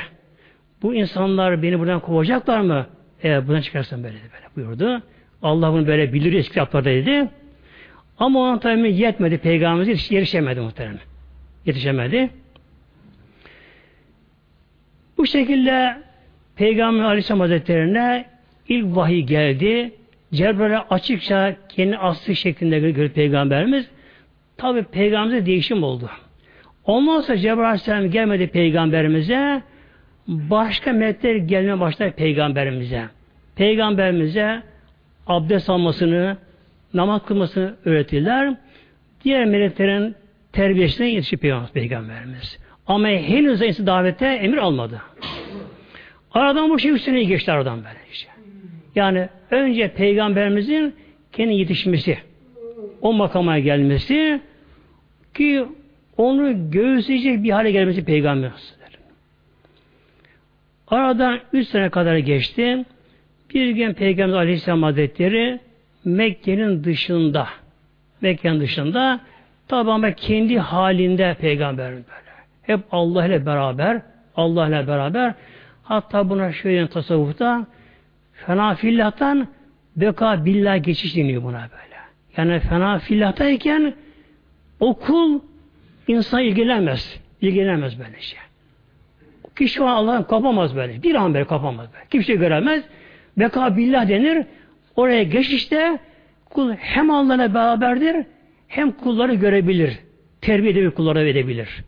[SPEAKER 1] bu insanlar beni buradan kovacaklar mı? Evet buradan çıkarsın böyle böyle buyurdu. Allah bunu böyle bilir eski kitaplarda dedi. Ama onun tabi yetmedi peygamberimiz yetişemedi muhtemelen. Yetişemedi. Bu şekilde Peygamber Aleyhisselam Hazretleri'ne ilk vahiy geldi. Cebrail'e açıkça kendi aslı şeklinde gördü Peygamberimiz. Tabi Peygamberimize değişim oldu. Ondan sonra Cebrail Aleyhisselam gelmedi Peygamberimize. Başka melekler gelmeye başladı Peygamberimize. Peygamberimize abdest almasını, namaz kılmasını öğretirler. Diğer meleklerin terbiyesine yetişip Peygamberimiz. Ama henüz de davete emir almadı. Aradan bu şey üç seneyi geçti aradan böyle işte. Yani önce Peygamberimizin kendi yetişmesi, o makama gelmesi ki onu göğüsleyecek bir hale gelmesi Peygamberimiz. Aradan üç sene kadar geçti. Bir gün Peygamber Aleyhisselam Hazretleri Mekke'nin dışında Mekke'nin dışında tabi kendi halinde peygamber böyle. Hep Allah ile beraber Allah ile beraber hatta buna şöyle tasavvufta fena fillahtan beka billah geçiş deniyor buna böyle. Yani fena fillahtayken okul insan ilgilenmez. İlgilenmez böyle şey. Kişi Allah'ın kapamaz böyle. Bir an böyle kapamaz böyle. Kimse göremez. Beka billah denir. Oraya geçişte kul hem Allah'la beraberdir hem kulları görebilir. Terbiye edebilir, kullara edebilir.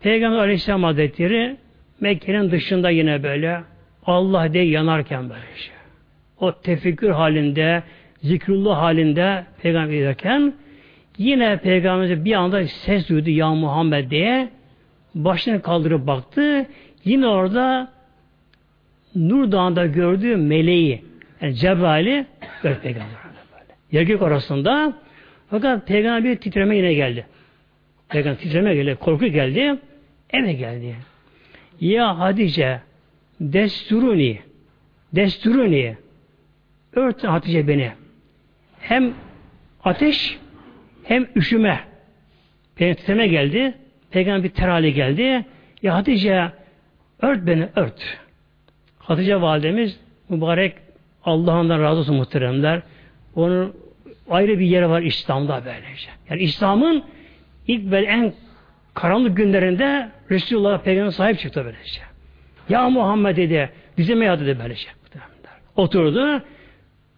[SPEAKER 1] Peygamber Aleyhisselam Hazretleri Mekke'nin dışında yine böyle Allah diye yanarken böyle şey. O tefekkür halinde, zikrullah halinde peygamber ederken yine peygamberimize bir anda ses duydu ya Muhammed diye başını kaldırıp baktı. Yine orada Nur Dağı'nda gördüğü meleği yani Cebrail'i gördü peygamber. Böyle. yer gök arasında. Fakat peygamber titreme yine geldi. Peygamber titreme geldi, korku geldi. Eve geldi. Ya Hatice desturuni desturuni ört Hatice beni. Hem ateş hem üşüme. Peygamber geldi. Peygamber bir terali geldi. Ya Hatice ört beni ört. Hatice validemiz mübarek Allah'ından razı olsun muhteremler. Onun ayrı bir yeri var İslam'da böylece. Yani İslam'ın ilk ve en karanlık günlerinde Resulullah Peygamber sahip çıktı böylece. Ya Muhammed dedi, dizime yat dedi böylece. Oturdu,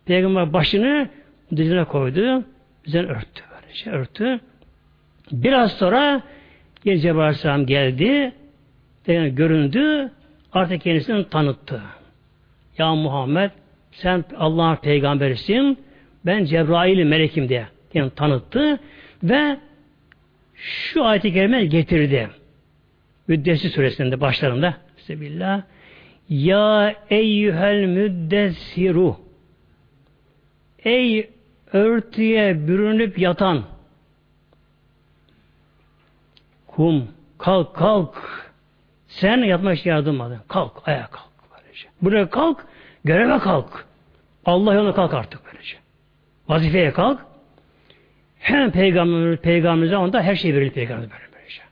[SPEAKER 1] Peygamber başını dizine koydu, dizine örttü böylece, örttü. Biraz sonra yine Cebrail geldi, Peygamber göründü, artık kendisini tanıttı. Ya Muhammed, sen Allah'ın peygamberisin, ben Cebrail'im, melekim diye yani tanıttı ve şu ayeti kerime getirdi. Müddessir suresinde başlarında Bismillah. Ya eyyühel müddessiru Ey örtüye bürünüp yatan kum kalk kalk sen yatmak için yardım aldın. Kalk ayağa kalk. Böylece. Buraya kalk göreve kalk. Allah yoluna kalk artık böylece. Vazifeye kalk. Hem peygamber, peygamberimize onda her şey verildi peygamber böylece.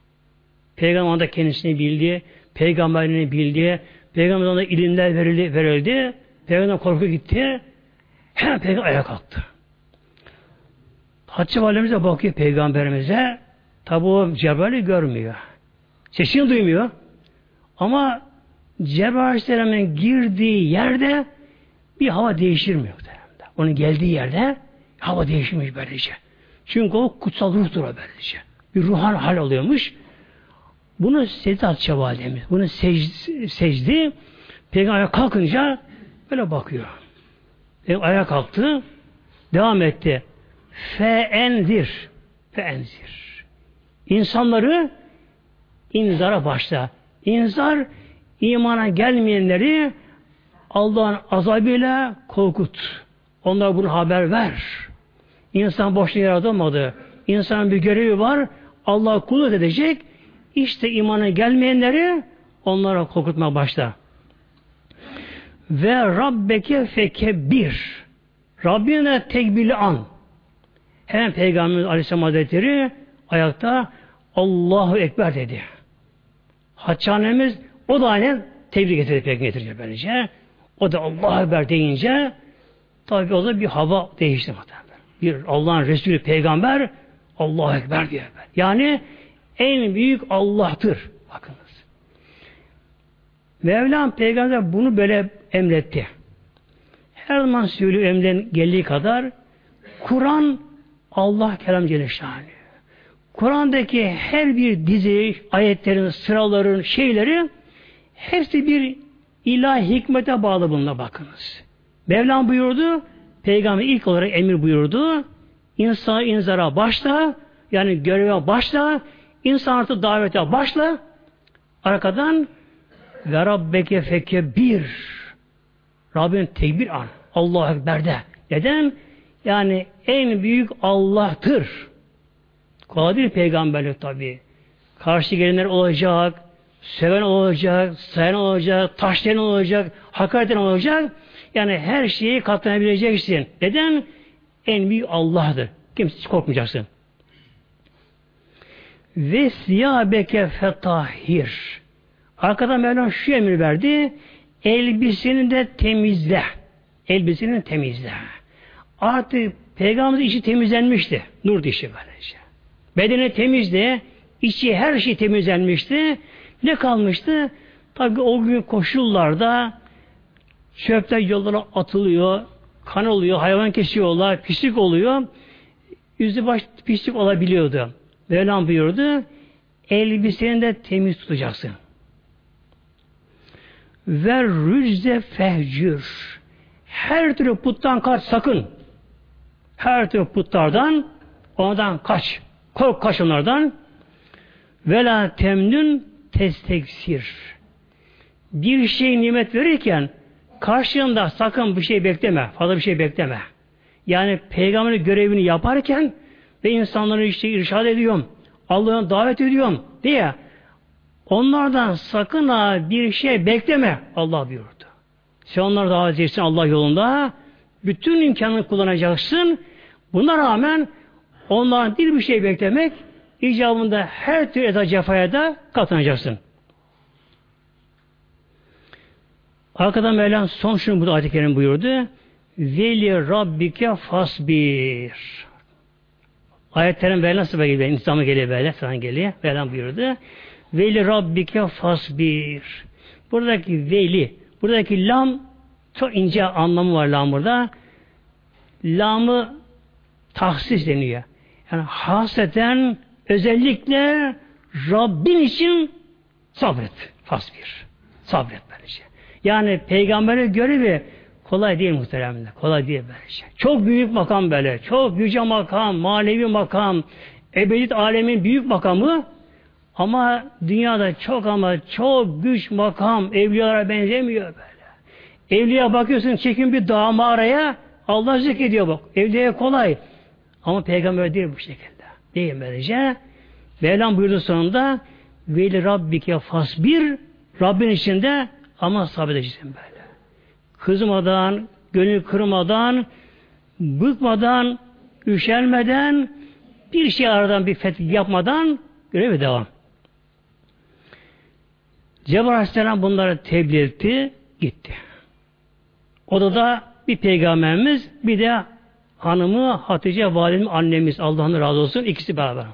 [SPEAKER 1] Peygamber onda kendisini bildi, peygamberini bildi, peygamber onda ilimler verildi, verildi. Peygamber korku gitti. Hemen peygamber ayağa kalktı. Hatice validemize bakıyor peygamberimize. Tabi o Cebrail'i görmüyor. Sesini duymuyor. Ama Cebrail Aleyhisselam'ın girdiği yerde bir hava değiştirmiyor. Onun geldiği yerde hava değişmiş böylece. Çünkü o kutsal ruhtur o böylece. Bir ruhan hal oluyormuş. Bunu secde Hatice validemiz. Bunu secdi, secdi. Peygamber kalkınca böyle bakıyor. Peygamber ayağa kalktı. Devam etti. Feendir. Feendir. İnsanları inzara başla. İnzar imana gelmeyenleri Allah'ın azabıyla korkut. Onlara bunu haber ver. İnsan boşuna yaratılmadı. İnsanın bir görevi var. Allah kulluk edecek. İşte imana gelmeyenleri onlara korkutma başla. Ve Rabbeke fekebir. Rabbine tekbirli an. Hemen Peygamberimiz Aleyhisselam Hazretleri ayakta Allahu Ekber dedi. Haçanemiz o da aynen tebrik getirdi peygamber getirince böylece. O da Allahu Ekber deyince tabi o da bir hava değişti muhtemelen. Bir Allah'ın Resulü peygamber Allahu Ekber diyor. Yani en büyük Allah'tır. Bakınız. Mevlam peygamber bunu böyle emretti. Her zaman söylüyor emren geldiği kadar Kur'an Allah kelam Celle Kur'an'daki her bir dizi, ayetlerin, sıraların, şeyleri hepsi bir ilahi hikmete bağlı bununla bakınız. Mevlam buyurdu, Peygamber ilk olarak emir buyurdu. İnsan inzara başla, yani göreve başla, insan artık davete başla. Arkadan ve Rabbeke feke bir Rabbin tekbir an. Allah Ekber'de. Neden? Yani en büyük Allah'tır. Kolay değil peygamberlik tabi. Karşı gelenler olacak, seven olacak, sayan olacak, taşlayan olacak, hakaret olacak. Yani her şeyi katlanabileceksin. Neden? En büyük Allah'dır. Kimse korkmayacaksın. Ve siyabeke fetahir. Arkadan Mevlam şu emir verdi. Elbiseni de temizle. Elbiseni temizle. Artık Peygamberin içi temizlenmişti. Nur dişi böylece. Bedeni temizdi. içi her şey temizlenmişti. Ne kalmıştı? Tabi o gün koşullarda çöpler yollara atılıyor, kan oluyor, hayvan kesiyorlar, pislik oluyor. Yüzü baş pislik olabiliyordu. Mevlam buyurdu, elbiseni de temiz tutacaksın. Ve rüzde fehcür. Her türlü puttan kaç sakın. Her türlü putlardan ondan kaç. Kork kaç onlardan. Vela temnün testeksir. Bir şey nimet verirken karşında sakın bir şey bekleme. Fazla bir şey bekleme. Yani peygamberin görevini yaparken ve insanları işte irşad ediyorum. Allah'ın davet ediyorum diye onlardan sakın ha bir şey bekleme Allah buyurdu. Sen onları davet edeceksin Allah yolunda. Bütün imkanını kullanacaksın. Buna rağmen onlardan bir bir şey beklemek icabında her türlü eda cefaya da katınacaksın. Arkadan Mevlam son şunu bu ayet-i kerim buyurdu. Veli Rabbike fasbir. Ayetlerin böyle nasıl geliyor? İnsanı geliyor böyle, falan geliyor. Mevlam buyurdu. Veli Rabbike fasbir. Buradaki veli, buradaki lam çok ince anlamı var lam burada. Lamı tahsis deniyor. Yani haseten özellikle Rabbin için sabret. Fasbir. Sabret böylece. Yani peygambere görevi kolay değil muhteremler. Kolay değil böylece. Çok büyük makam böyle. Çok yüce makam, manevi makam, ebedit alemin büyük makamı ama dünyada çok ama çok güç makam evliyalara benzemiyor böyle. Evliya bakıyorsun çekin bir dağ mağaraya Allah zikrediyor bak. Evliya kolay. Ama peygamber değil bu şekilde. Değil böylece. Mevlam buyurdu sonunda Veli Rabbike fasbir Rabbin içinde ama sabredeceksin böyle. Kızmadan, gönül kırmadan, bıkmadan, üşenmeden, bir şey aradan bir fethi yapmadan görevi devam. Cebrail Aleyhisselam bunları tebliğ etti, gitti. Odada bir peygamberimiz, bir de hanımı Hatice validemiz annemiz Allah'ın razı olsun ikisi beraber.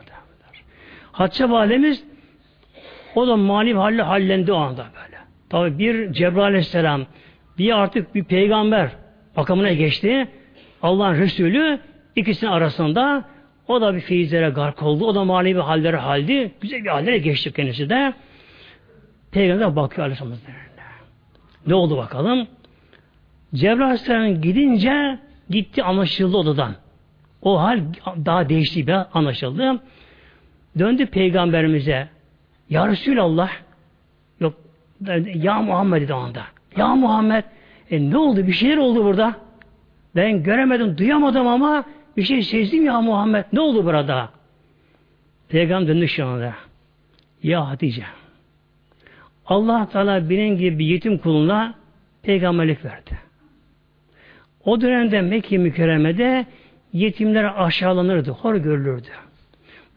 [SPEAKER 1] Hatice validemiz o da mani halle hallendi o anda böyle. Tabi bir Cebrail aleyhisselam bir artık bir peygamber makamına geçti. Allah'ın Resulü ikisinin arasında o da bir feyizlere gark oldu. O da manevi hallere haldi. Güzel bir hallere geçti kendisi de. Peygamber bakıyor aleyhisselam. Ne oldu bakalım? Cebrail aleyhisselam gidince gitti anlaşıldı odadan. O hal daha değişti bir anlaşıldı. Döndü peygamberimize. Ya Resulallah yok ya Muhammed dedi anda. Ya Muhammed e ne oldu? Bir şeyler oldu burada. Ben göremedim, duyamadım ama bir şey sezdim ya Muhammed. Ne oldu burada? Peygamber döndü şu anda. Ya Hatice Allah Teala benim gibi bir yetim kuluna peygamberlik verdi. O dönemde Mekke mükerremede yetimler aşağılanırdı, hor görülürdü.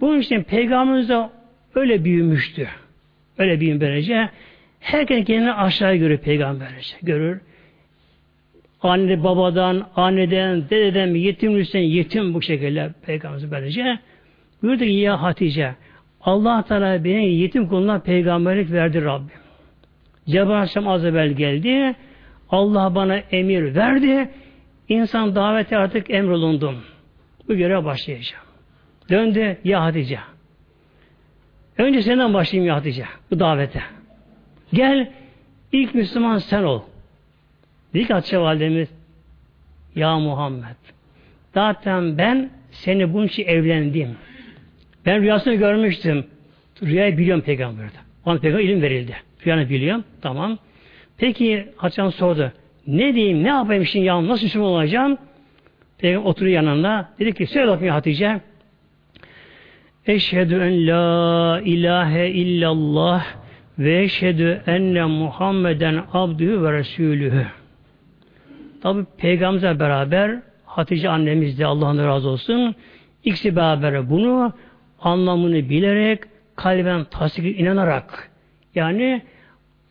[SPEAKER 1] Bunun için Peygamberimiz de öyle büyümüştü. Öyle büyüm böylece. Herkes kendini aşağıya görür peygamberce. Görür. Anne babadan, anneden, dededen, yetim yetim bu şekilde peygamberimiz böylece. Buyurdu ki ya Hatice Allah Teala beni yetim kuluna peygamberlik verdi Rabbim. Cebrail Aleyhisselam az geldi. Allah bana emir verdi. İnsan davete artık emrolundum. Bu göreve başlayacağım. Döndü ya Hatice. Önce senden başlayayım ya Hatice. Bu davete. Gel ilk Müslüman sen ol. Dedi ki Hatice validemiz Ya Muhammed zaten ben seni bunun için evlendim. Ben rüyasını görmüştüm. Rüyayı biliyorum peygamberde. Ona peygamber ilim verildi. Rüyanı biliyorum. Tamam. Peki Hatice sordu. Ne diyeyim, ne yapayım şimdi ya, nasıl Müslüman olacağım? Peygamber oturuyor yanında. Dedi ki, söyle bakayım Hatice. Eşhedü en la ilahe illallah ve eşhedü enne Muhammeden abdühü ve resulühü. Tabi peygamberle beraber Hatice annemiz de Allah'ın razı olsun. İkisi beraber bunu anlamını bilerek kalben tasdik inanarak yani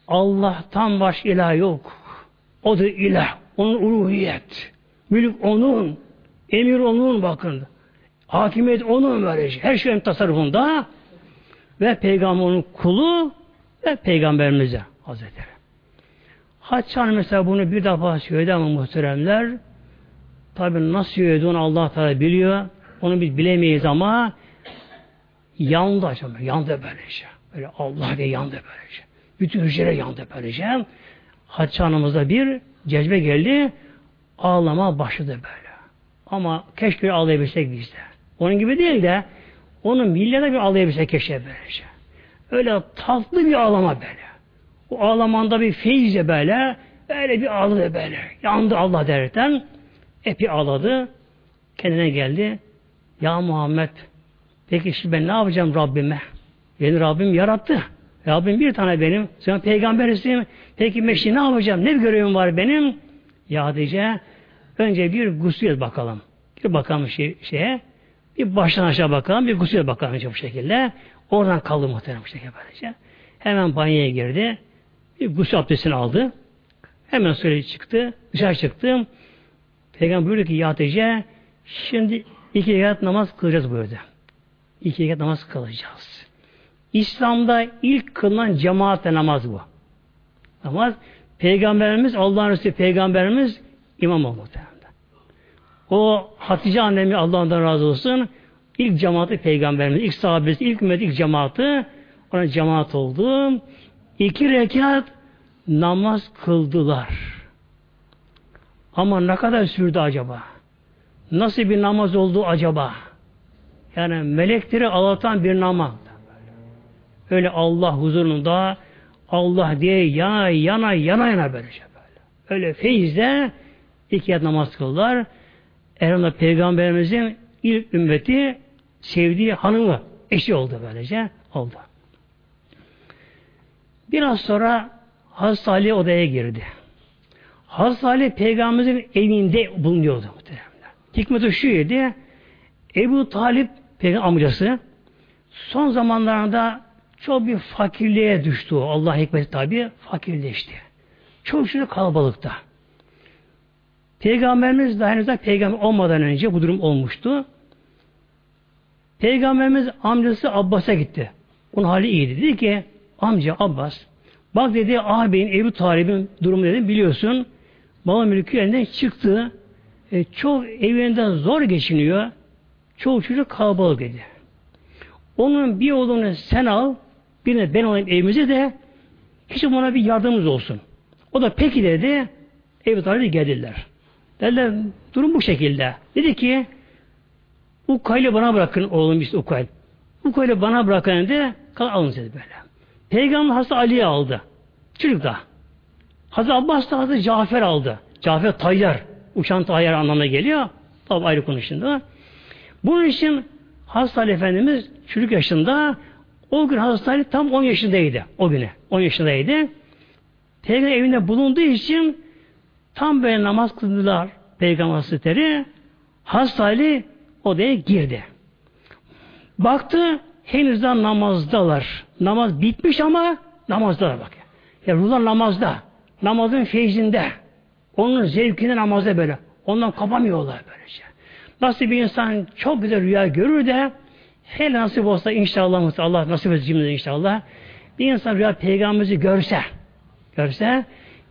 [SPEAKER 1] Allah'tan başka ilah yok. O da ilah. Onun uluhiyet. Mülk onun. Emir onun bakın. Hakimiyet onun böylece. Her şeyin tasarrufunda ve peygamberin kulu ve peygamberimize Hazretleri. Haçan mesela bunu bir defa söyledi ama muhteremler tabi nasıl söyledi onu Allah Teala biliyor. Onu biz bilemeyiz ama yandı acaba. Yandı böylece. Böyle Allah diye yandı böylece. Bütün hücreler yandı böylece. Hatice Hanım'ızda bir cezbe geldi. Ağlama başladı böyle. Ama keşke ağlayabilsek biz de. Onun gibi değil de onun millete bir ağlayabilsek keşke böylece. Öyle tatlı bir ağlama böyle. O ağlamanda bir feyizle böyle, böyle bir ağladı böyle. Yandı Allah derken, epi ağladı. kendine geldi. Ya Muhammed peki şimdi ben ne yapacağım Rabbime? Beni Rabbim yarattı. Rabbim bir tane benim. Sen peygamberisin. Peki meşri ne yapacağım? Ne bir görevim var benim? Ya Hatice önce bir gusül bakalım. Bir bakalım şey, şeye. Bir baştan aşağı bakalım. Bir gusül bakalım önce bu şekilde. Oradan kaldı muhtemelen bu şekilde. Hemen banyoya girdi. Bir gusül abdestini aldı. Hemen söyle çıktı. Dışarı çıktı. Peygamber buyurdu ki ya Hatice şimdi iki rekat namaz kılacağız buyurdu. İki rekat namaz kılacağız. İslam'da ilk kılınan cemaatle namaz bu. Namaz Peygamberimiz Allah'ın Resulü Peygamberimiz imam oldu. O Hatice annemi Allah'ından razı olsun ilk cemaati Peygamberimiz, ilk sahabesi, ilk ümmet, ilk cemaati ona cemaat oldu. İki rekat namaz kıldılar. Ama ne kadar sürdü acaba? Nasıl bir namaz oldu acaba? Yani melekleri ağlatan bir namaz. Öyle Allah huzurunda Allah diye yana yana yana yana şey böyle. Öyle feyizle iki yat namaz kıldılar. Erhamda Peygamberimizin ilk ümmeti sevdiği hanımı eşi oldu böylece. Oldu. Biraz sonra Hazreti Ali odaya girdi. Hazreti Ali Peygamberimizin evinde bulunuyordu muhtemelen. Hikmeti şuydu. Ebu Talip Peygamber amcası son zamanlarda çok bir fakirliğe düştü o. Allah hikmeti tabi fakirleşti. Çok şunu kalabalıkta. Peygamberimiz daha henüz daha peygamber olmadan önce bu durum olmuştu. Peygamberimiz amcası Abbas'a gitti. Onun hali iyiydi. Dedi ki amca Abbas bak dedi ağabeyin Ebu Talib'in durumu dedi biliyorsun. Baba mülkü elinden çıktı. E, çok evinden zor geçiniyor. Çoğu çocuk kalabalık dedi. Onun bir oğlunu sen al, birine ben olayım evimize de hiç ona bir yardımımız olsun. O da peki dedi. Ebu Talib'e geldiler. Dediler durum bu şekilde. Dedi ki Ukay'la bana bırakın oğlum işte Ukay. Ukay'la bana bırakın dedi. Kal alın dedi böyle. Peygamber Hazreti Ali'yi aldı. Çocuk da. Hazreti Abbas da Hazreti Cafer aldı. Cafer tayyar. Uçan tayyar anlamına geliyor. Tabi ayrı konuşunda. Bunun için Hazreti Ali Efendimiz çocuk yaşında o gün Hazreti tam 10 yaşındaydı. O güne. 10 yaşındaydı. Peygamber evinde bulunduğu için tam böyle namaz kıldılar Peygamber Hazretleri. Hazreti Ali odaya girdi. Baktı henüz daha namazdalar. Namaz bitmiş ama namazdalar bak. Ya ruhlar namazda. Namazın feyzinde. Onun zevkinde namazda böyle. Ondan kapamıyorlar böylece. Nasıl bir insan çok güzel rüya görür de hele nasip olsa inşallah Allah nasip etsin inşallah. Bir insan rüya peygamberimizi görse görse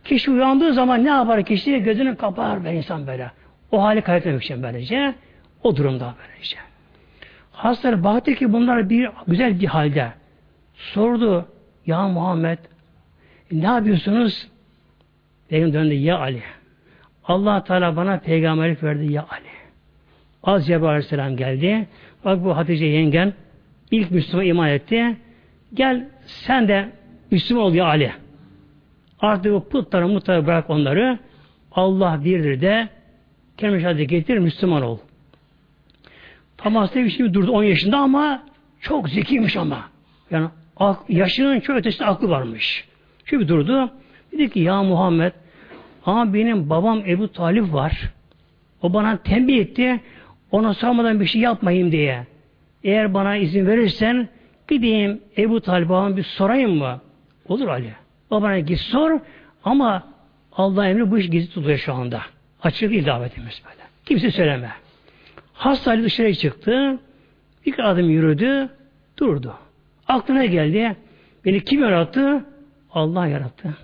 [SPEAKER 1] kişi uyandığı zaman ne yapar kişi? Gözünü kapar be insan böyle. O hali kaybetmemek için böylece. O durumda böylece. Hastalar baktı ki bunlar bir güzel bir halde. Sordu. Ya Muhammed ne yapıyorsunuz? Benim döndü ya Ali. Allah Teala bana peygamberlik verdi ya Ali. Az Cebrail Aleyhisselam geldi. Bak bu Hatice yengen ilk Müslüman iman etti. Gel sen de Müslüman ol ya Ali. Artık bu putları mutları bırak onları. Allah birdir de kelime şahadeti getir Müslüman ol. Tam hasta bir şey durdu 10 yaşında ama çok zekiymiş ama. Yani yaşının çok ötesinde aklı varmış. Şimdi durdu. Dedi ki ya Muhammed ama benim babam Ebu Talip var. O bana tembih etti. Ona sormadan bir şey yapmayayım diye. Eğer bana izin verirsen gideyim Ebu Talip babam bir sorayım mı? Olur Ali. Babana git sor ama Allah emri bu iş gizli tutuyor şu anda. Açık değil davetimiz böyle. Kimse söyleme. Hasta Ali dışarı çıktı. Bir adım yürüdü. Durdu. Aklına geldi. Beni kim yarattı? Allah yarattı.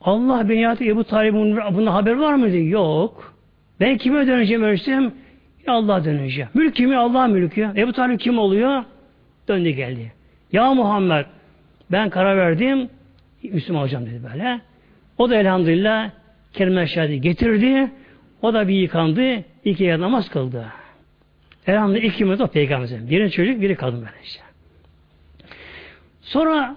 [SPEAKER 1] Allah beni yarattı. Ebu Talib'in bunun haber var mıydı? Yok. Ben kime döneceğim ölçsem? Allah'a döneceğim. Mülk kimi? Allah mülkü. Ebu Talib kim oluyor? Döndü geldi. Ya Muhammed ben karar verdim. Müslüman olacağım dedi böyle. O da elhamdülillah kelime şahidi getirdi. O da bir yıkandı. iki yer namaz kıldı. Elhamdülillah iki ümmet o peygamberimizin. Biri çocuk, biri kadın böyle işte. Sonra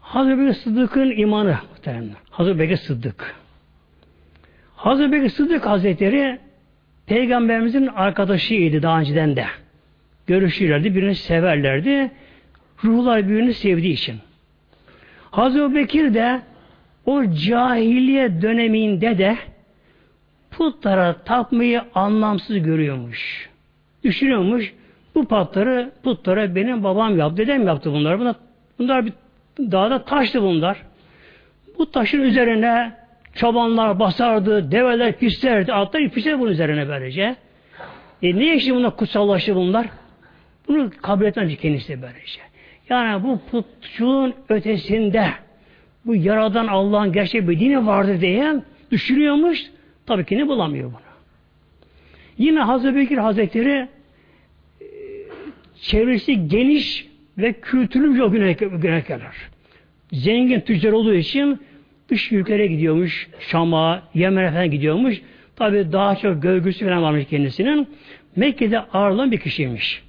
[SPEAKER 1] Hazreti Bekir Sıddık'ın imanı muhtemelen. Hazreti Bekir Sıddık. Hazreti Bekir Sıddık Hazretleri Peygamberimizin arkadaşıydı daha önceden de. Görüşürlerdi, birini severlerdi. Ruhlar birbirini sevdiği için. Hazreti Bekir de o cahiliye döneminde de putlara tapmayı anlamsız görüyormuş. Düşünüyormuş. Bu putları, putlara benim babam yaptı, dedem yaptı bunlar. Bunlar, bunlar bir dağda taştı bunlar. Bu taşın üzerine çobanlar basardı, develer pislerdi, atlar pisler bunun üzerine böylece. E niye işte bunlar kutsallaştı bunlar? Bunu kabul etmez kendisi böylece. Yani bu putçuluğun ötesinde bu yaradan Allah'ın gerçek bir dini vardır diye düşünüyormuş. Tabii ki ne bulamıyor bunu. Yine Hazreti Bekir Hazretleri e, çevresi geniş ve kültürlü bir yönetkenler. Zengin tüccar olduğu için dış ülkelere gidiyormuş. Şam'a, Yemen'e falan gidiyormuş. Tabi daha çok gölgüsü falan varmış kendisinin. Mekke'de ağırlanan bir kişiymiş.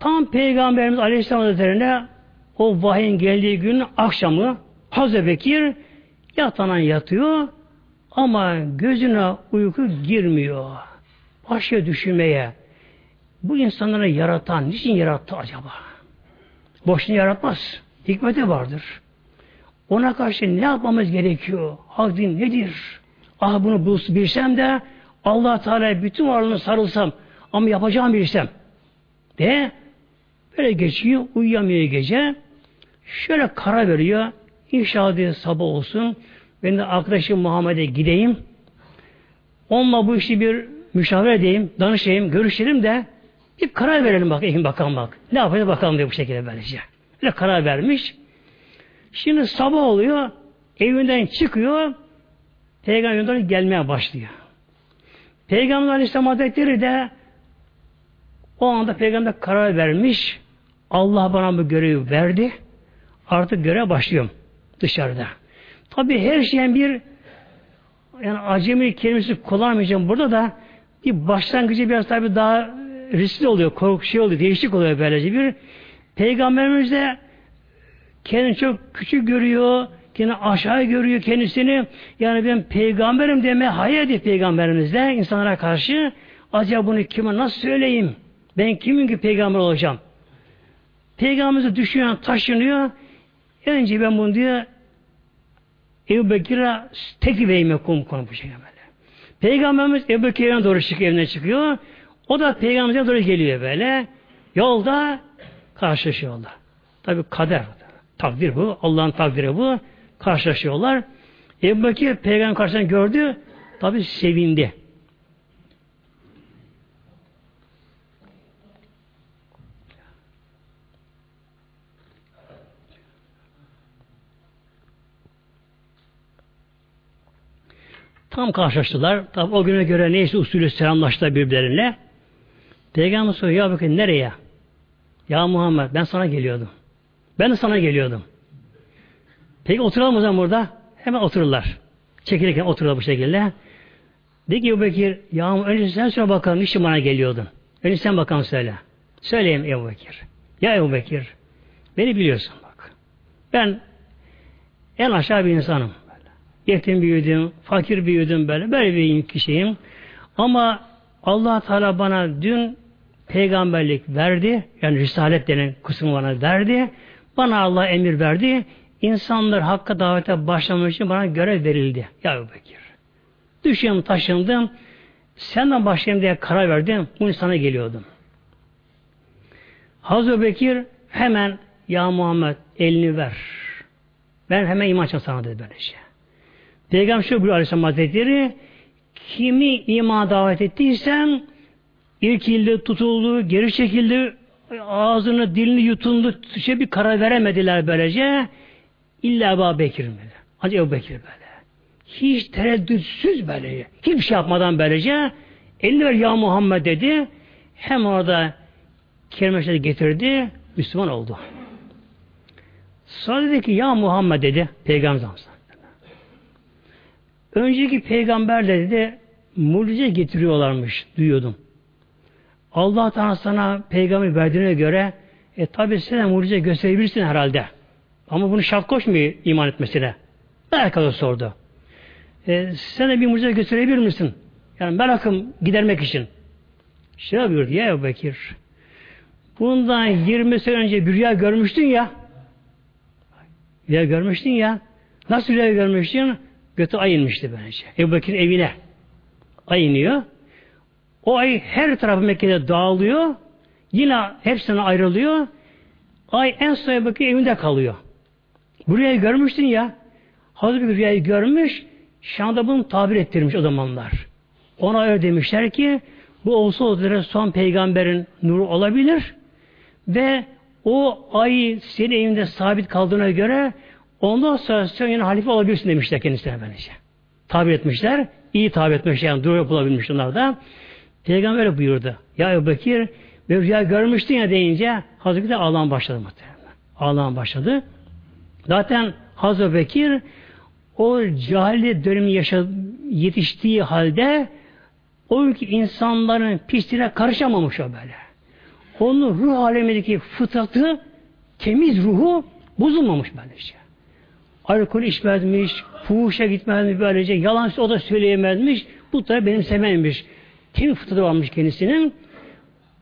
[SPEAKER 1] Tam Peygamberimiz Aleyhisselam Hazretleri'ne o vahiyin geldiği gün akşamı Hazreti Bekir yatağına yatıyor ama gözüne uyku girmiyor. Başka düşünmeye. Bu insanları yaratan, niçin yarattı acaba? Boşuna yaratmaz. Hikmeti vardır. Ona karşı ne yapmamız gerekiyor? Hak din nedir? Ah bunu bilsem de allah Teala bütün varlığını sarılsam ama yapacağım bilsem de böyle geçiyor, uyuyamıyor gece. Şöyle kara veriyor. İnşallah diye sabah olsun. Ben de arkadaşım Muhammed'e gideyim. Onunla bu işi bir müşavere edeyim, danışayım, görüşelim de bir karar verelim bak, bakalım bak. Ne yapacağız bakalım diye bu şekilde böylece. Öyle karar vermiş. Şimdi sabah oluyor, evinden çıkıyor, Peygamber gelmeye başlıyor. Peygamber Aleyhisselam Hazretleri de o anda Peygamber karar vermiş. Allah bana bu görevi verdi. Artık görev başlıyorum dışarıda. Tabi her şeyin bir yani acemi kelimesi kullanmayacağım burada da bir başlangıcı biraz tabi daha riskli oluyor, korku şey oluyor, değişik oluyor böylece bir. Peygamberimiz de kendini çok küçük görüyor, kendini aşağı görüyor kendisini. Yani ben peygamberim deme hayal ediyor peygamberimizle insanlara karşı. Acaba bunu kime nasıl söyleyeyim? Ben kimin ki peygamber olacağım? Peygamberimizi düşünüyor, taşınıyor. Önce ben bunu diyor Ebu Bekir'e tek beyime kum konu bu şekilde. Peygamberimiz Ebu Bekir'e doğru çıkıyor, evine çıkıyor. O da peygamberimize doğru geliyor böyle. Yolda karşılaşıyorlar. Tabi kader. Takdir bu. Allah'ın takdiri bu. Karşılaşıyorlar. Ebu Bekir peygamber karşısında gördü. Tabi sevindi. Tam karşılaştılar. Tabi o güne göre neyse usulü selamlaştılar birbirlerine. Peygamber soruyor ya bakın nereye? Ya Muhammed ben sana geliyordum. Ben de sana geliyordum. Peki oturalım o zaman burada. Hemen otururlar. Çekilirken otururlar bu şekilde. De ki Ebu ya önce sen söyle bakalım niçin bana geliyordun? Önce sen bakalım söyle. Söyleyeyim Ebu. Ya Ebu beni biliyorsun bak. Ben en aşağı bir insanım. Yetim büyüdüm, fakir büyüdüm böyle. Böyle bir kişiyim. Ama allah Teala bana dün peygamberlik verdi. Yani Risalet denen kısmı bana verdi. Bana Allah emir verdi. İnsanlar hakka davete başlamak için bana görev verildi. Ya Ebu Bekir. Düşüyorum, taşındım. Senden başlayayım diye karar verdim. Bu insana geliyordum. Hazreti Bekir hemen ya Muhammed elini ver. Ben hemen iman sana dedi böylece. Şey. Peygamber şu buyuruyor Aleyhisselam Hazretleri kimi iman davet ettiysen ilk ilde tutuldu, geri çekildi, ağzını, dilini yutundu, şey bir karar veremediler böylece. İlla Ebu Bekir mi? Hacı Ebu Bekir böyle. Hiç tereddütsüz böyle. Hiçbir şey yapmadan böylece elini ver ya Muhammed dedi. Hem orada kelimeleri getirdi. Müslüman oldu. Sonra dedi ki ya Muhammed dedi. Peygamber Önceki peygamber dedi mucize getiriyorlarmış duyuyordum. Allah Teala sana peygamber verdiğine göre e tabi sen mucize gösterebilirsin herhalde. Ama bunu şart koşmuyor iman etmesine. Alakalı sordu. E, sen de bir mucize gösterebilir misin? Yani merakım gidermek için. Şöyle buyurdu ya Bekir. Bundan 20 sene önce bir rüya görmüştün ya. Rüya görmüştün ya. Nasıl rüya görmüştün? Götü ay inmişti bence. Ebu Bekir evine. Ay iniyor. O ay her tarafı Mekke'de dağılıyor. Yine hepsine ayrılıyor. Ay en son Ebu Bekir evinde kalıyor. Bu rüyayı görmüştün ya. Hazreti bir rüyayı görmüş. Şam'da bunu tabir ettirmiş o zamanlar. Ona öyle demişler ki bu olsa olsa son peygamberin nuru olabilir ve o ay senin evinde sabit kaldığına göre ondan sonra sen yine halife olabilirsin demişler kendisine böylece. Tabir etmişler. iyi tabir etmişler. Yani dua bulabilmiş onlar da. Peygamber buyurdu. Ya Ebu Bekir bir rüya görmüştün ya deyince Hazreti de ağlam başladı muhtemelen. Ağlam başladı. Zaten Hazreti Bekir o cahili dönemi yaşadı, yetiştiği halde o ülke insanların pisliğine karışamamış o böyle. Onun ruh alemindeki fıtratı, temiz ruhu bozulmamış böylece. Alkol içmezmiş, fuhuşa gitmezmiş böylece, yalan o da söyleyemezmiş, bu da benimsemezmiş. Temiz fıtratı varmış kendisinin.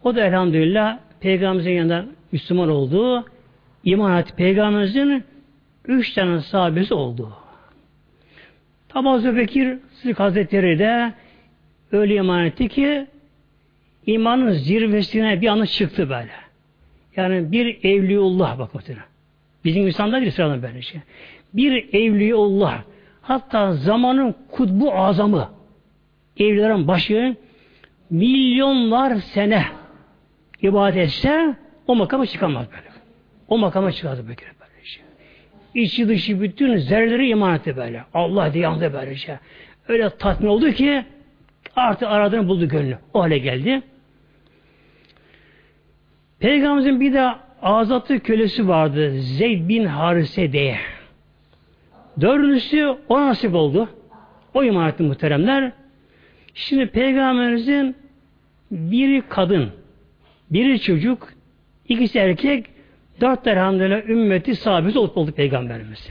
[SPEAKER 1] O da elhamdülillah Peygamberimizin yanında Müslüman oldu. İman etti. Peygamberimizin üç tane sahabesi oldu. Tabi Bekir Sıdık Hazretleri de öyle iman etti ki imanın zirvesine bir anda çıktı böyle. Yani bir evliullah bak mesela. Bizim insanda bir sıradan böyle şey. Bir evliullah hatta zamanın kutbu azamı evlilerin başı milyonlar sene ibadet etse o makama çıkamaz böyle. O makama çıkardı Bekir böyle şey. İçi dışı bütün zerreleri iman etti böyle. Allah diye yandı böyle şey. Öyle tatmin oldu ki artık aradığını buldu gönlü. O hale geldi. Peygamberimizin bir de azatlı kölesi vardı. Zeyd bin Harise diye. Dördüncüsü o nasip oldu. O iman etti muhteremler. Şimdi Peygamberimizin biri kadın, biri çocuk, ikisi erkek, dört hamdülillah ümmeti sabit olup oldu Peygamberimiz.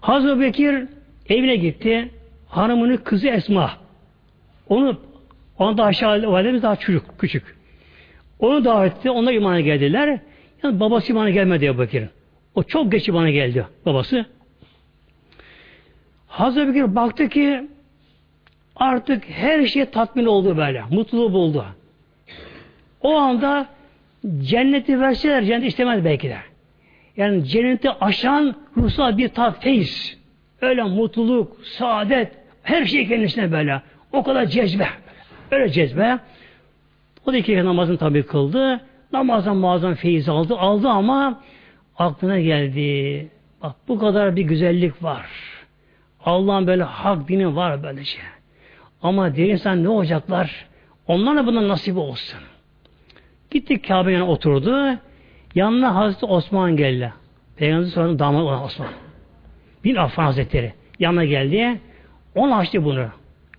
[SPEAKER 1] Hazreti Bekir evine gitti. Hanımının kızı Esma. Onu onda aşağı validemiz daha çocuk, küçük. Onu davet etti. Onlar imana geldiler. Yani babası imana gelmedi Ebu Bekir'in. O çok geç imana geldi babası. Hazreti Bekir baktı ki artık her şey tatmin oldu böyle. Mutluluğu buldu. O anda cenneti verseler cennet istemez belki de. Yani cenneti aşan ruhsal bir tat, feyiz. Öyle mutluluk, saadet, her şey kendisine böyle. O kadar cezbe. Öyle cezbe. O da iki namazını tabi kıldı. Namazdan muazzam feyiz aldı. Aldı ama aklına geldi. Bak bu kadar bir güzellik var. Allah'ın böyle hak dini var böylece. Ama diğer insan ne olacaklar? Onlarla bundan nasip olsun. Gittik Kabe'ye oturdu. Yanına Hazreti Osman geldi. Peygamberin sonra damat olan Osman. Bin Affan Hazretleri. Yanına geldi. On açtı bunu.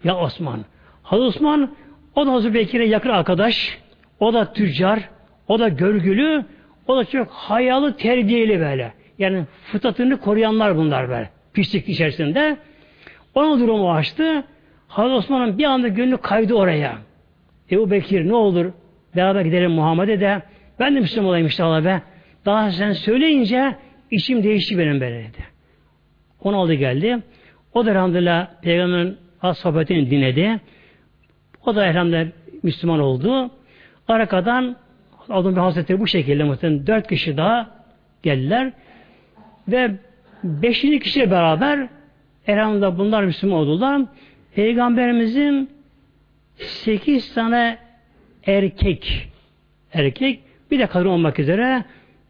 [SPEAKER 1] Ya Osman. Hazreti Osman o da Hazreti Bekir'e yakın arkadaş. O da tüccar. O da görgülü. O da çok hayalı, terbiyeli böyle. Yani fıtratını koruyanlar bunlar böyle. Pislik içerisinde. Ona durumu açtı. Hazreti Osman'ın bir anda gönlü kaydı oraya. Ebu Bekir ne olur beraber gidelim Muhammed'e de ben de Müslüman olayım inşallah be. Daha sen söyleyince içim değişti benim böyle dedi. Onu aldı geldi. O da elhamdülillah Peygamber'in az sohbetini dinledi. O da elhamdülillah Müslüman oldu. Arkadan Adem Hazretleri bu şekilde muhtemelen dört kişi daha geldiler. Ve beşinci kişiyle beraber elhamdülillah bunlar Müslüman oldular. Peygamberimizin sekiz tane erkek erkek bir de kadın olmak üzere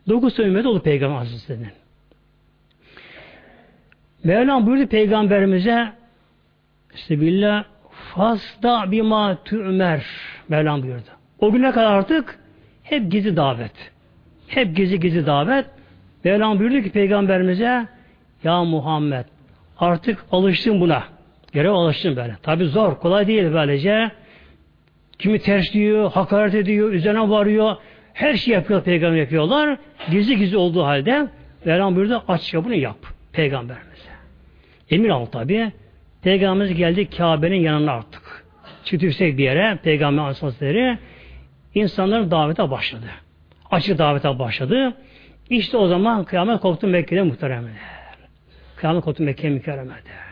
[SPEAKER 1] dokuz ümmeti oldu Peygamber Hazretleri'nin. Mevlam buyurdu Peygamberimize Sebillah Fasda bima tümer Mevlam buyurdu. O güne kadar artık hep gizli davet. Hep gizli gizli davet. Mevlam buyurdu ki Peygamberimize Ya Muhammed artık alıştın buna. Görev alıştın böyle. Tabi zor, kolay değil böylece. Kimi tersliyor, hakaret ediyor, üzerine varıyor. Her şey yapıyor, peygamber yapıyorlar. Gizli gizli olduğu halde Mevlam buyurdu açça bunu yap. Peygamberimize. Emir al tabi. Peygamberimiz geldi Kabe'nin yanına artık. Çıktı yüksek bir yere Peygamber Aleyhisselatü insanların davete başladı. Açık davete başladı. İşte o zaman kıyamet koptu Mekke'de muhteremler. Kıyamet koptu Mekke mükerremede.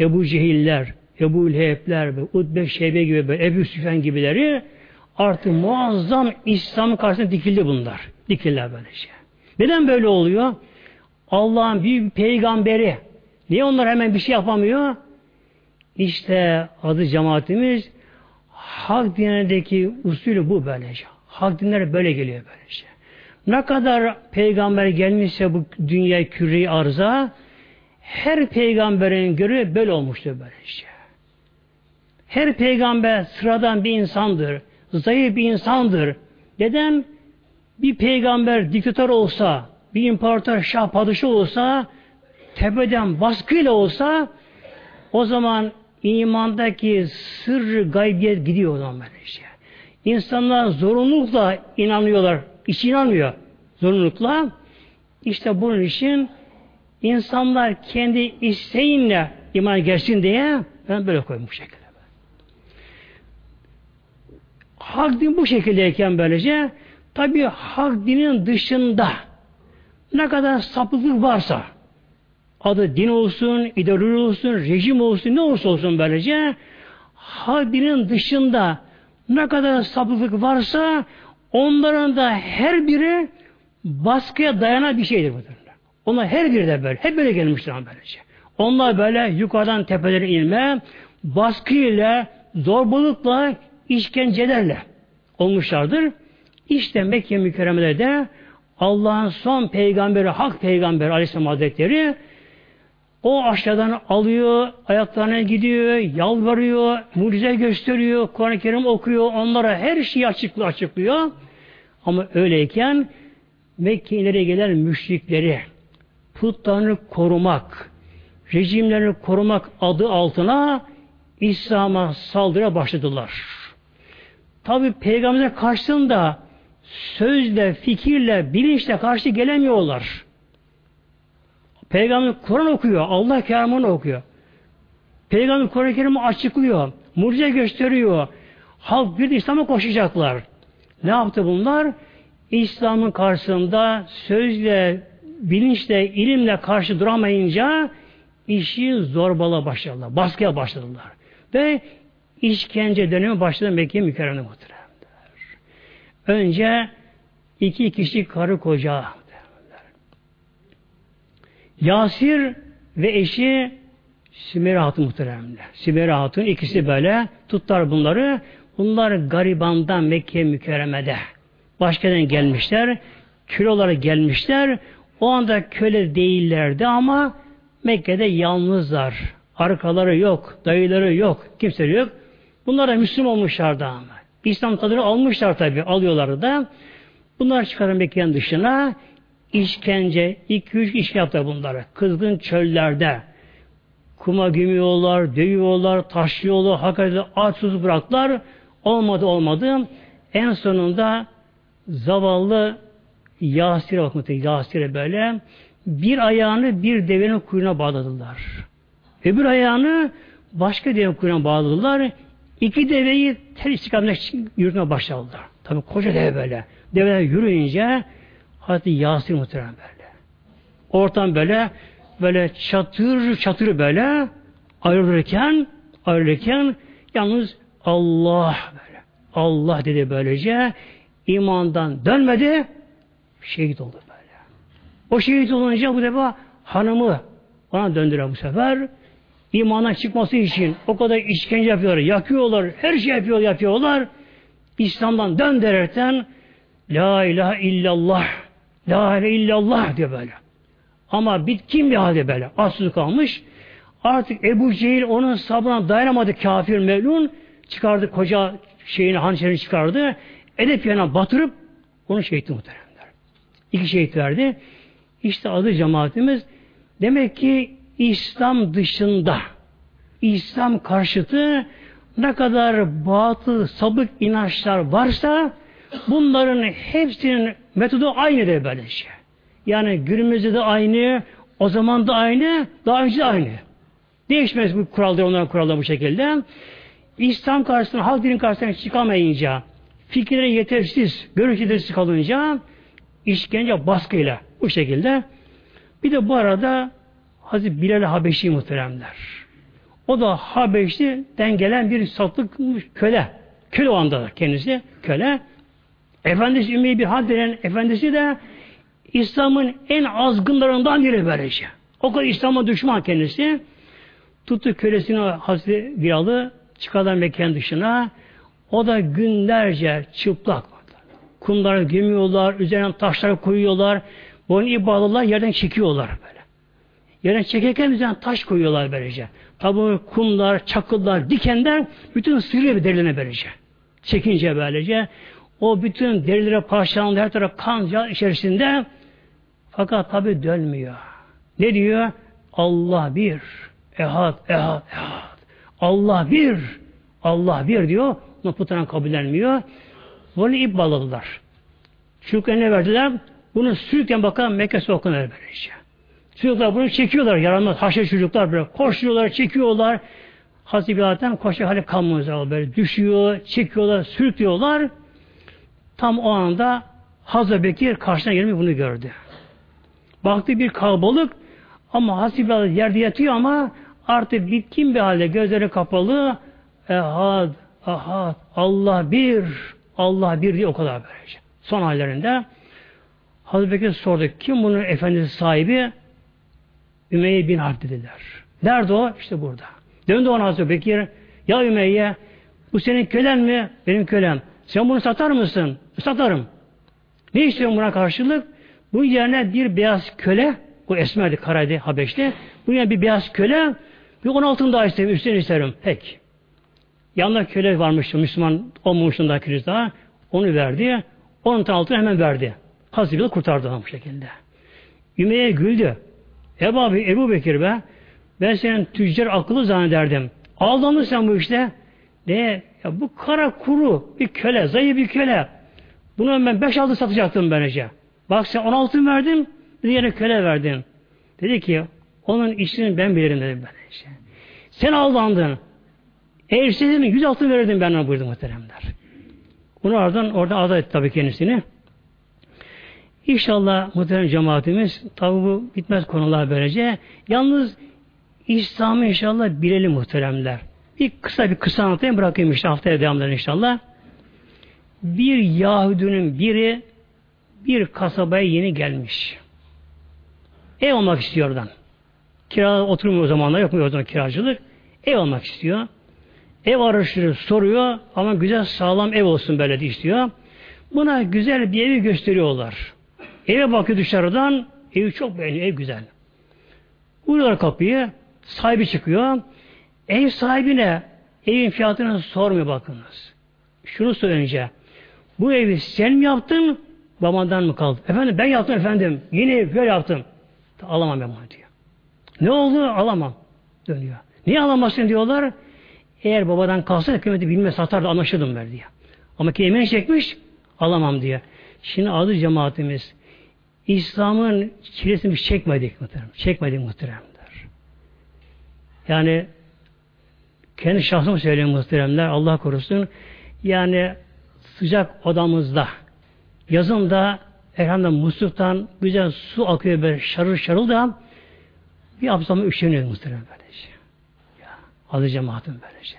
[SPEAKER 1] Ebu Cehiller, Ebu Lehebler, Utbe Şebe gibi, Ebu Süfyan gibileri artık muazzam İslam karşısında dikildi bunlar. Dikildiler böylece. Neden böyle oluyor? Allah'ın büyük peygamberi. Niye onlar hemen bir şey yapamıyor? İşte adı cemaatimiz hak dinindeki usulü bu böylece. Hak dinleri böyle geliyor böylece. Ne kadar peygamber gelmişse bu dünya küreyi arza her peygamberin görevi böyle olmuştur böylece. Her peygamber sıradan bir insandır. Zayıf bir insandır. Neden? Bir peygamber diktatör olsa, bir imparator şah padişah olsa, tepeden baskıyla olsa, o zaman imandaki sırrı gaybiyet gidiyor o zaman böylece. İnsanlar zorunlulukla inanıyorlar. İç inanmıyor. Zorunlulukla. İşte bunun için insanlar kendi isteğinle iman gelsin diye ben böyle koymuş şekilde. Hak din bu şekildeyken böylece tabi hak dinin dışında ne kadar sapıklık varsa adı din olsun, ideoloji olsun, rejim olsun, ne olursa olsun böylece hak dinin dışında ne kadar sapıklık varsa onların da her biri baskıya dayanan bir şeydir bu. Onlar her biri de böyle. Hep böyle gelmiştir ama böylece. Onlar böyle yukarıdan tepelere inme, baskıyla, zorbalıkla, işkencelerle olmuşlardır. İşte Mekke mükerremelerde Allah'ın son peygamberi, hak peygamberi Aleyhisselam Hazretleri o aşağıdan alıyor, ayaklarına gidiyor, yalvarıyor, mucize gösteriyor, Kur'an-ı Kerim okuyor, onlara her şeyi açıklıyor, açıklıyor. Ama öyleyken Mekke'lere gelen müşrikleri, putlarını korumak, rejimlerini korumak adı altına İslam'a saldırıya başladılar. Tabi peygamberine karşısında sözle, fikirle, bilinçle karşı gelemiyorlar. Peygamber Kur'an okuyor, Allah kelamını okuyor. Peygamber Kur'an-ı Kerim'i açıklıyor, mucize gösteriyor. Halk bir de İslam'a koşacaklar. Ne yaptı bunlar? İslam'ın karşısında sözle, bilinçle, ilimle karşı duramayınca işi zorbala başladılar. Baskıya başladılar. Ve işkence dönemi başladı Mekke mükerremde muhteremler. Önce iki kişi karı koca Yasir ve eşi Sümeyre Hatun muhteremler. Sümeyre Hatun ikisi böyle tuttar bunları. Bunlar garibandan Mekke mükerremede. Başkadan gelmişler. Kiloları gelmişler. O anda köle değillerdi ama Mekke'de yalnızlar. Arkaları yok, dayıları yok, kimse yok. Bunlar da Müslüman olmuşlardı ama. İslam tadını almışlar tabi, alıyorlar da. Bunlar çıkarın Mekke'nin dışına işkence, iki üç iş yaptı bunları. Kızgın çöllerde kuma gömüyorlar, dövüyorlar, taşlıyorlar, hakikaten açsız bıraktılar. Olmadı olmadı. En sonunda zavallı Yasir'e bakmadı. Yasir'e böyle bir ayağını bir devenin kuyruğuna bağladılar. Öbür ayağını başka devenin kuyruğuna bağladılar. İki deveyi ter istikametine yürütmeye başladılar. Tabi koca deve böyle. Develer yürüyünce Hazreti Yasir muhtemelen böyle. Ortam böyle böyle çatır çatır böyle ayrılırken ayrılırken yalnız Allah böyle. Allah dedi böylece imandan dönmedi şehit oldu böyle. O şehit olunca bu defa hanımı ona döndürer bu sefer. İmandan çıkması için o kadar işkence yapıyorlar, yakıyorlar, her şey yapıyor, yapıyorlar. İslam'dan döndürürken La ilahe illallah La ilahe illallah diyor böyle. Ama bitkin bir halde böyle. Açsız kalmış. Artık Ebu Cehil onun sabrına dayanamadı kafir melun. Çıkardı koca şeyini, hançerini çıkardı. Edep yana batırıp onu şehit muhteremler. İki şehit verdi. İşte adı cemaatimiz demek ki İslam dışında İslam karşıtı ne kadar batıl, sabık inançlar varsa bunların hepsinin metodu aynı de böyle şey. Yani günümüzde de aynı, o zaman da aynı, daha önce de aynı. Değişmez bu kurallar onların kuralları bu şekilde. İslam karşısında, halk dinin karşısına çıkamayınca, fikirleri yetersiz, görüş yetersiz kalınca işkence baskıyla bu şekilde. Bir de bu arada Hazreti Bilal Habeşi muhteremler. O da Habeşli'den gelen bir satlık köle. Köle o anda da kendisi köle. Efendisi Ümeyye bir hal denen efendisi de İslam'ın en azgınlarından biri böylece. O kadar İslam'a düşman kendisi. Tuttu kölesini Hazreti Bilal'ı çıkarlar mekan dışına. O da günlerce çıplak. Kumları gömüyorlar, üzerine taşlar koyuyorlar. Boynu bağlılar, yerden çekiyorlar böyle. Yerden çekerken üzerine taş koyuyorlar böylece. Tabi kumlar, çakıllar, dikenler bütün sürüyor bir derilerine böylece. Çekince böylece. O bütün derilere parçalandı her taraf kan içerisinde. Fakat tabi dönmüyor. Ne diyor? Allah bir. Ehad, ehad, ehad. Allah bir. Allah bir diyor. Ama putran kabullenmiyor. Bunu ip bağladılar. Çocuklarına verdiler. Bunu sürükten bakan Mekke sokakına böylece. Çocuklar bunu çekiyorlar. Yaranmaz. Haşer çocuklar böyle. Koşuyorlar, çekiyorlar. Hazreti Bilal'den koşu hali kalmıyor. Böyle düşüyor, çekiyorlar, sürüklüyorlar. Tam o anda Hazreti Bekir karşına gelmiş bunu gördü. Baktı bir kalabalık ama Hazreti Bilal yerde yatıyor ama artık bitkin bir halde gözleri kapalı ehad, ahad, Allah bir, Allah bir diye o kadar böylece. Son hallerinde Hazreti Bekir sordu. Kim bunun efendisi sahibi? Ümeyye bin Harp dediler. Nerede o? İşte burada. Döndü ona Hazreti Bekir. Ya Ümeyye bu senin kölen mi? Benim kölem. Sen bunu satar mısın? Satarım. Ne istiyorsun buna karşılık? Bu yerine bir beyaz köle, bu esmerdi, karaydı, Habeşli. Bu yerine bir beyaz köle, bir on altın daha isterim, üstüne isterim. Peki. Yanında köle varmıştı, Müslüman olmamıştı daha kriz daha. Onu verdi. Onun altını hemen verdi. Hazreti kurtardı bu şekilde. Ümeyye güldü. Ebu abi, Ebu Bekir be, ben senin tüccar akıllı zannederdim. Aldandın sen bu işte. Ne? Ya bu kara kuru bir köle, zayıf bir köle. Bunu ben beş altı satacaktım böylece. Bak sen on altın verdim, bir yere köle verdin. Dedi ki, onun işini ben bilirim dedim ben. Işte. Sen aldandın. Eğer istediğin yüz altın verirdim ben ona buyurdu muhteremler. Bunu ardından orada aday etti tabii kendisini. İnşallah muhterem cemaatimiz tabi bu bitmez konular böylece. Yalnız İslam'ı inşallah bilelim muhteremler. Bir kısa bir kısa anlatayım bırakayım işte haftaya devam inşallah. Bir Yahudinin biri bir kasabaya yeni gelmiş. Ev almak istiyor oradan. Kira oturmuyor o zamanlar mu o zaman kiracılık. Ev almak istiyor. Ev araştırıyor, soruyor ama güzel sağlam ev olsun böyle istiyor. Buna güzel bir evi gösteriyorlar. Eve bakıyor dışarıdan, evi çok beğeniyor, ev güzel. Vuruyorlar kapıyı, sahibi çıkıyor. Ev sahibine evin fiyatını sormuyor bakınız. Şunu söyleyince, bu evi sen mi yaptın, babandan mı kaldı? Efendim ben yaptım efendim, yeni ev böyle yaptım. Alamam ben bunu diyor. Ne oldu? Alamam. Dönüyor. Niye alamazsın diyorlar. Eğer babadan kalsa kıymeti bilmez satardı anlaşırdım ver diyor. Ama emin çekmiş alamam diye. Şimdi adı cemaatimiz İslam'ın çilesini biz çekmedik muhterem. Çekmedik muhteremler. Yani kendi şahsım söyleyeyim muhteremler. Allah korusun. Yani sıcak odamızda yazın da elhamdülillah musluktan güzel su akıyor böyle şarıl şarıl da bir abzama üşeniyor muhterem. Adı cemaatim böylece.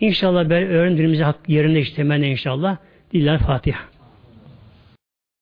[SPEAKER 1] İnşallah ben öğrendiğimizi yerinde işte inşallah. Diller Fatiha.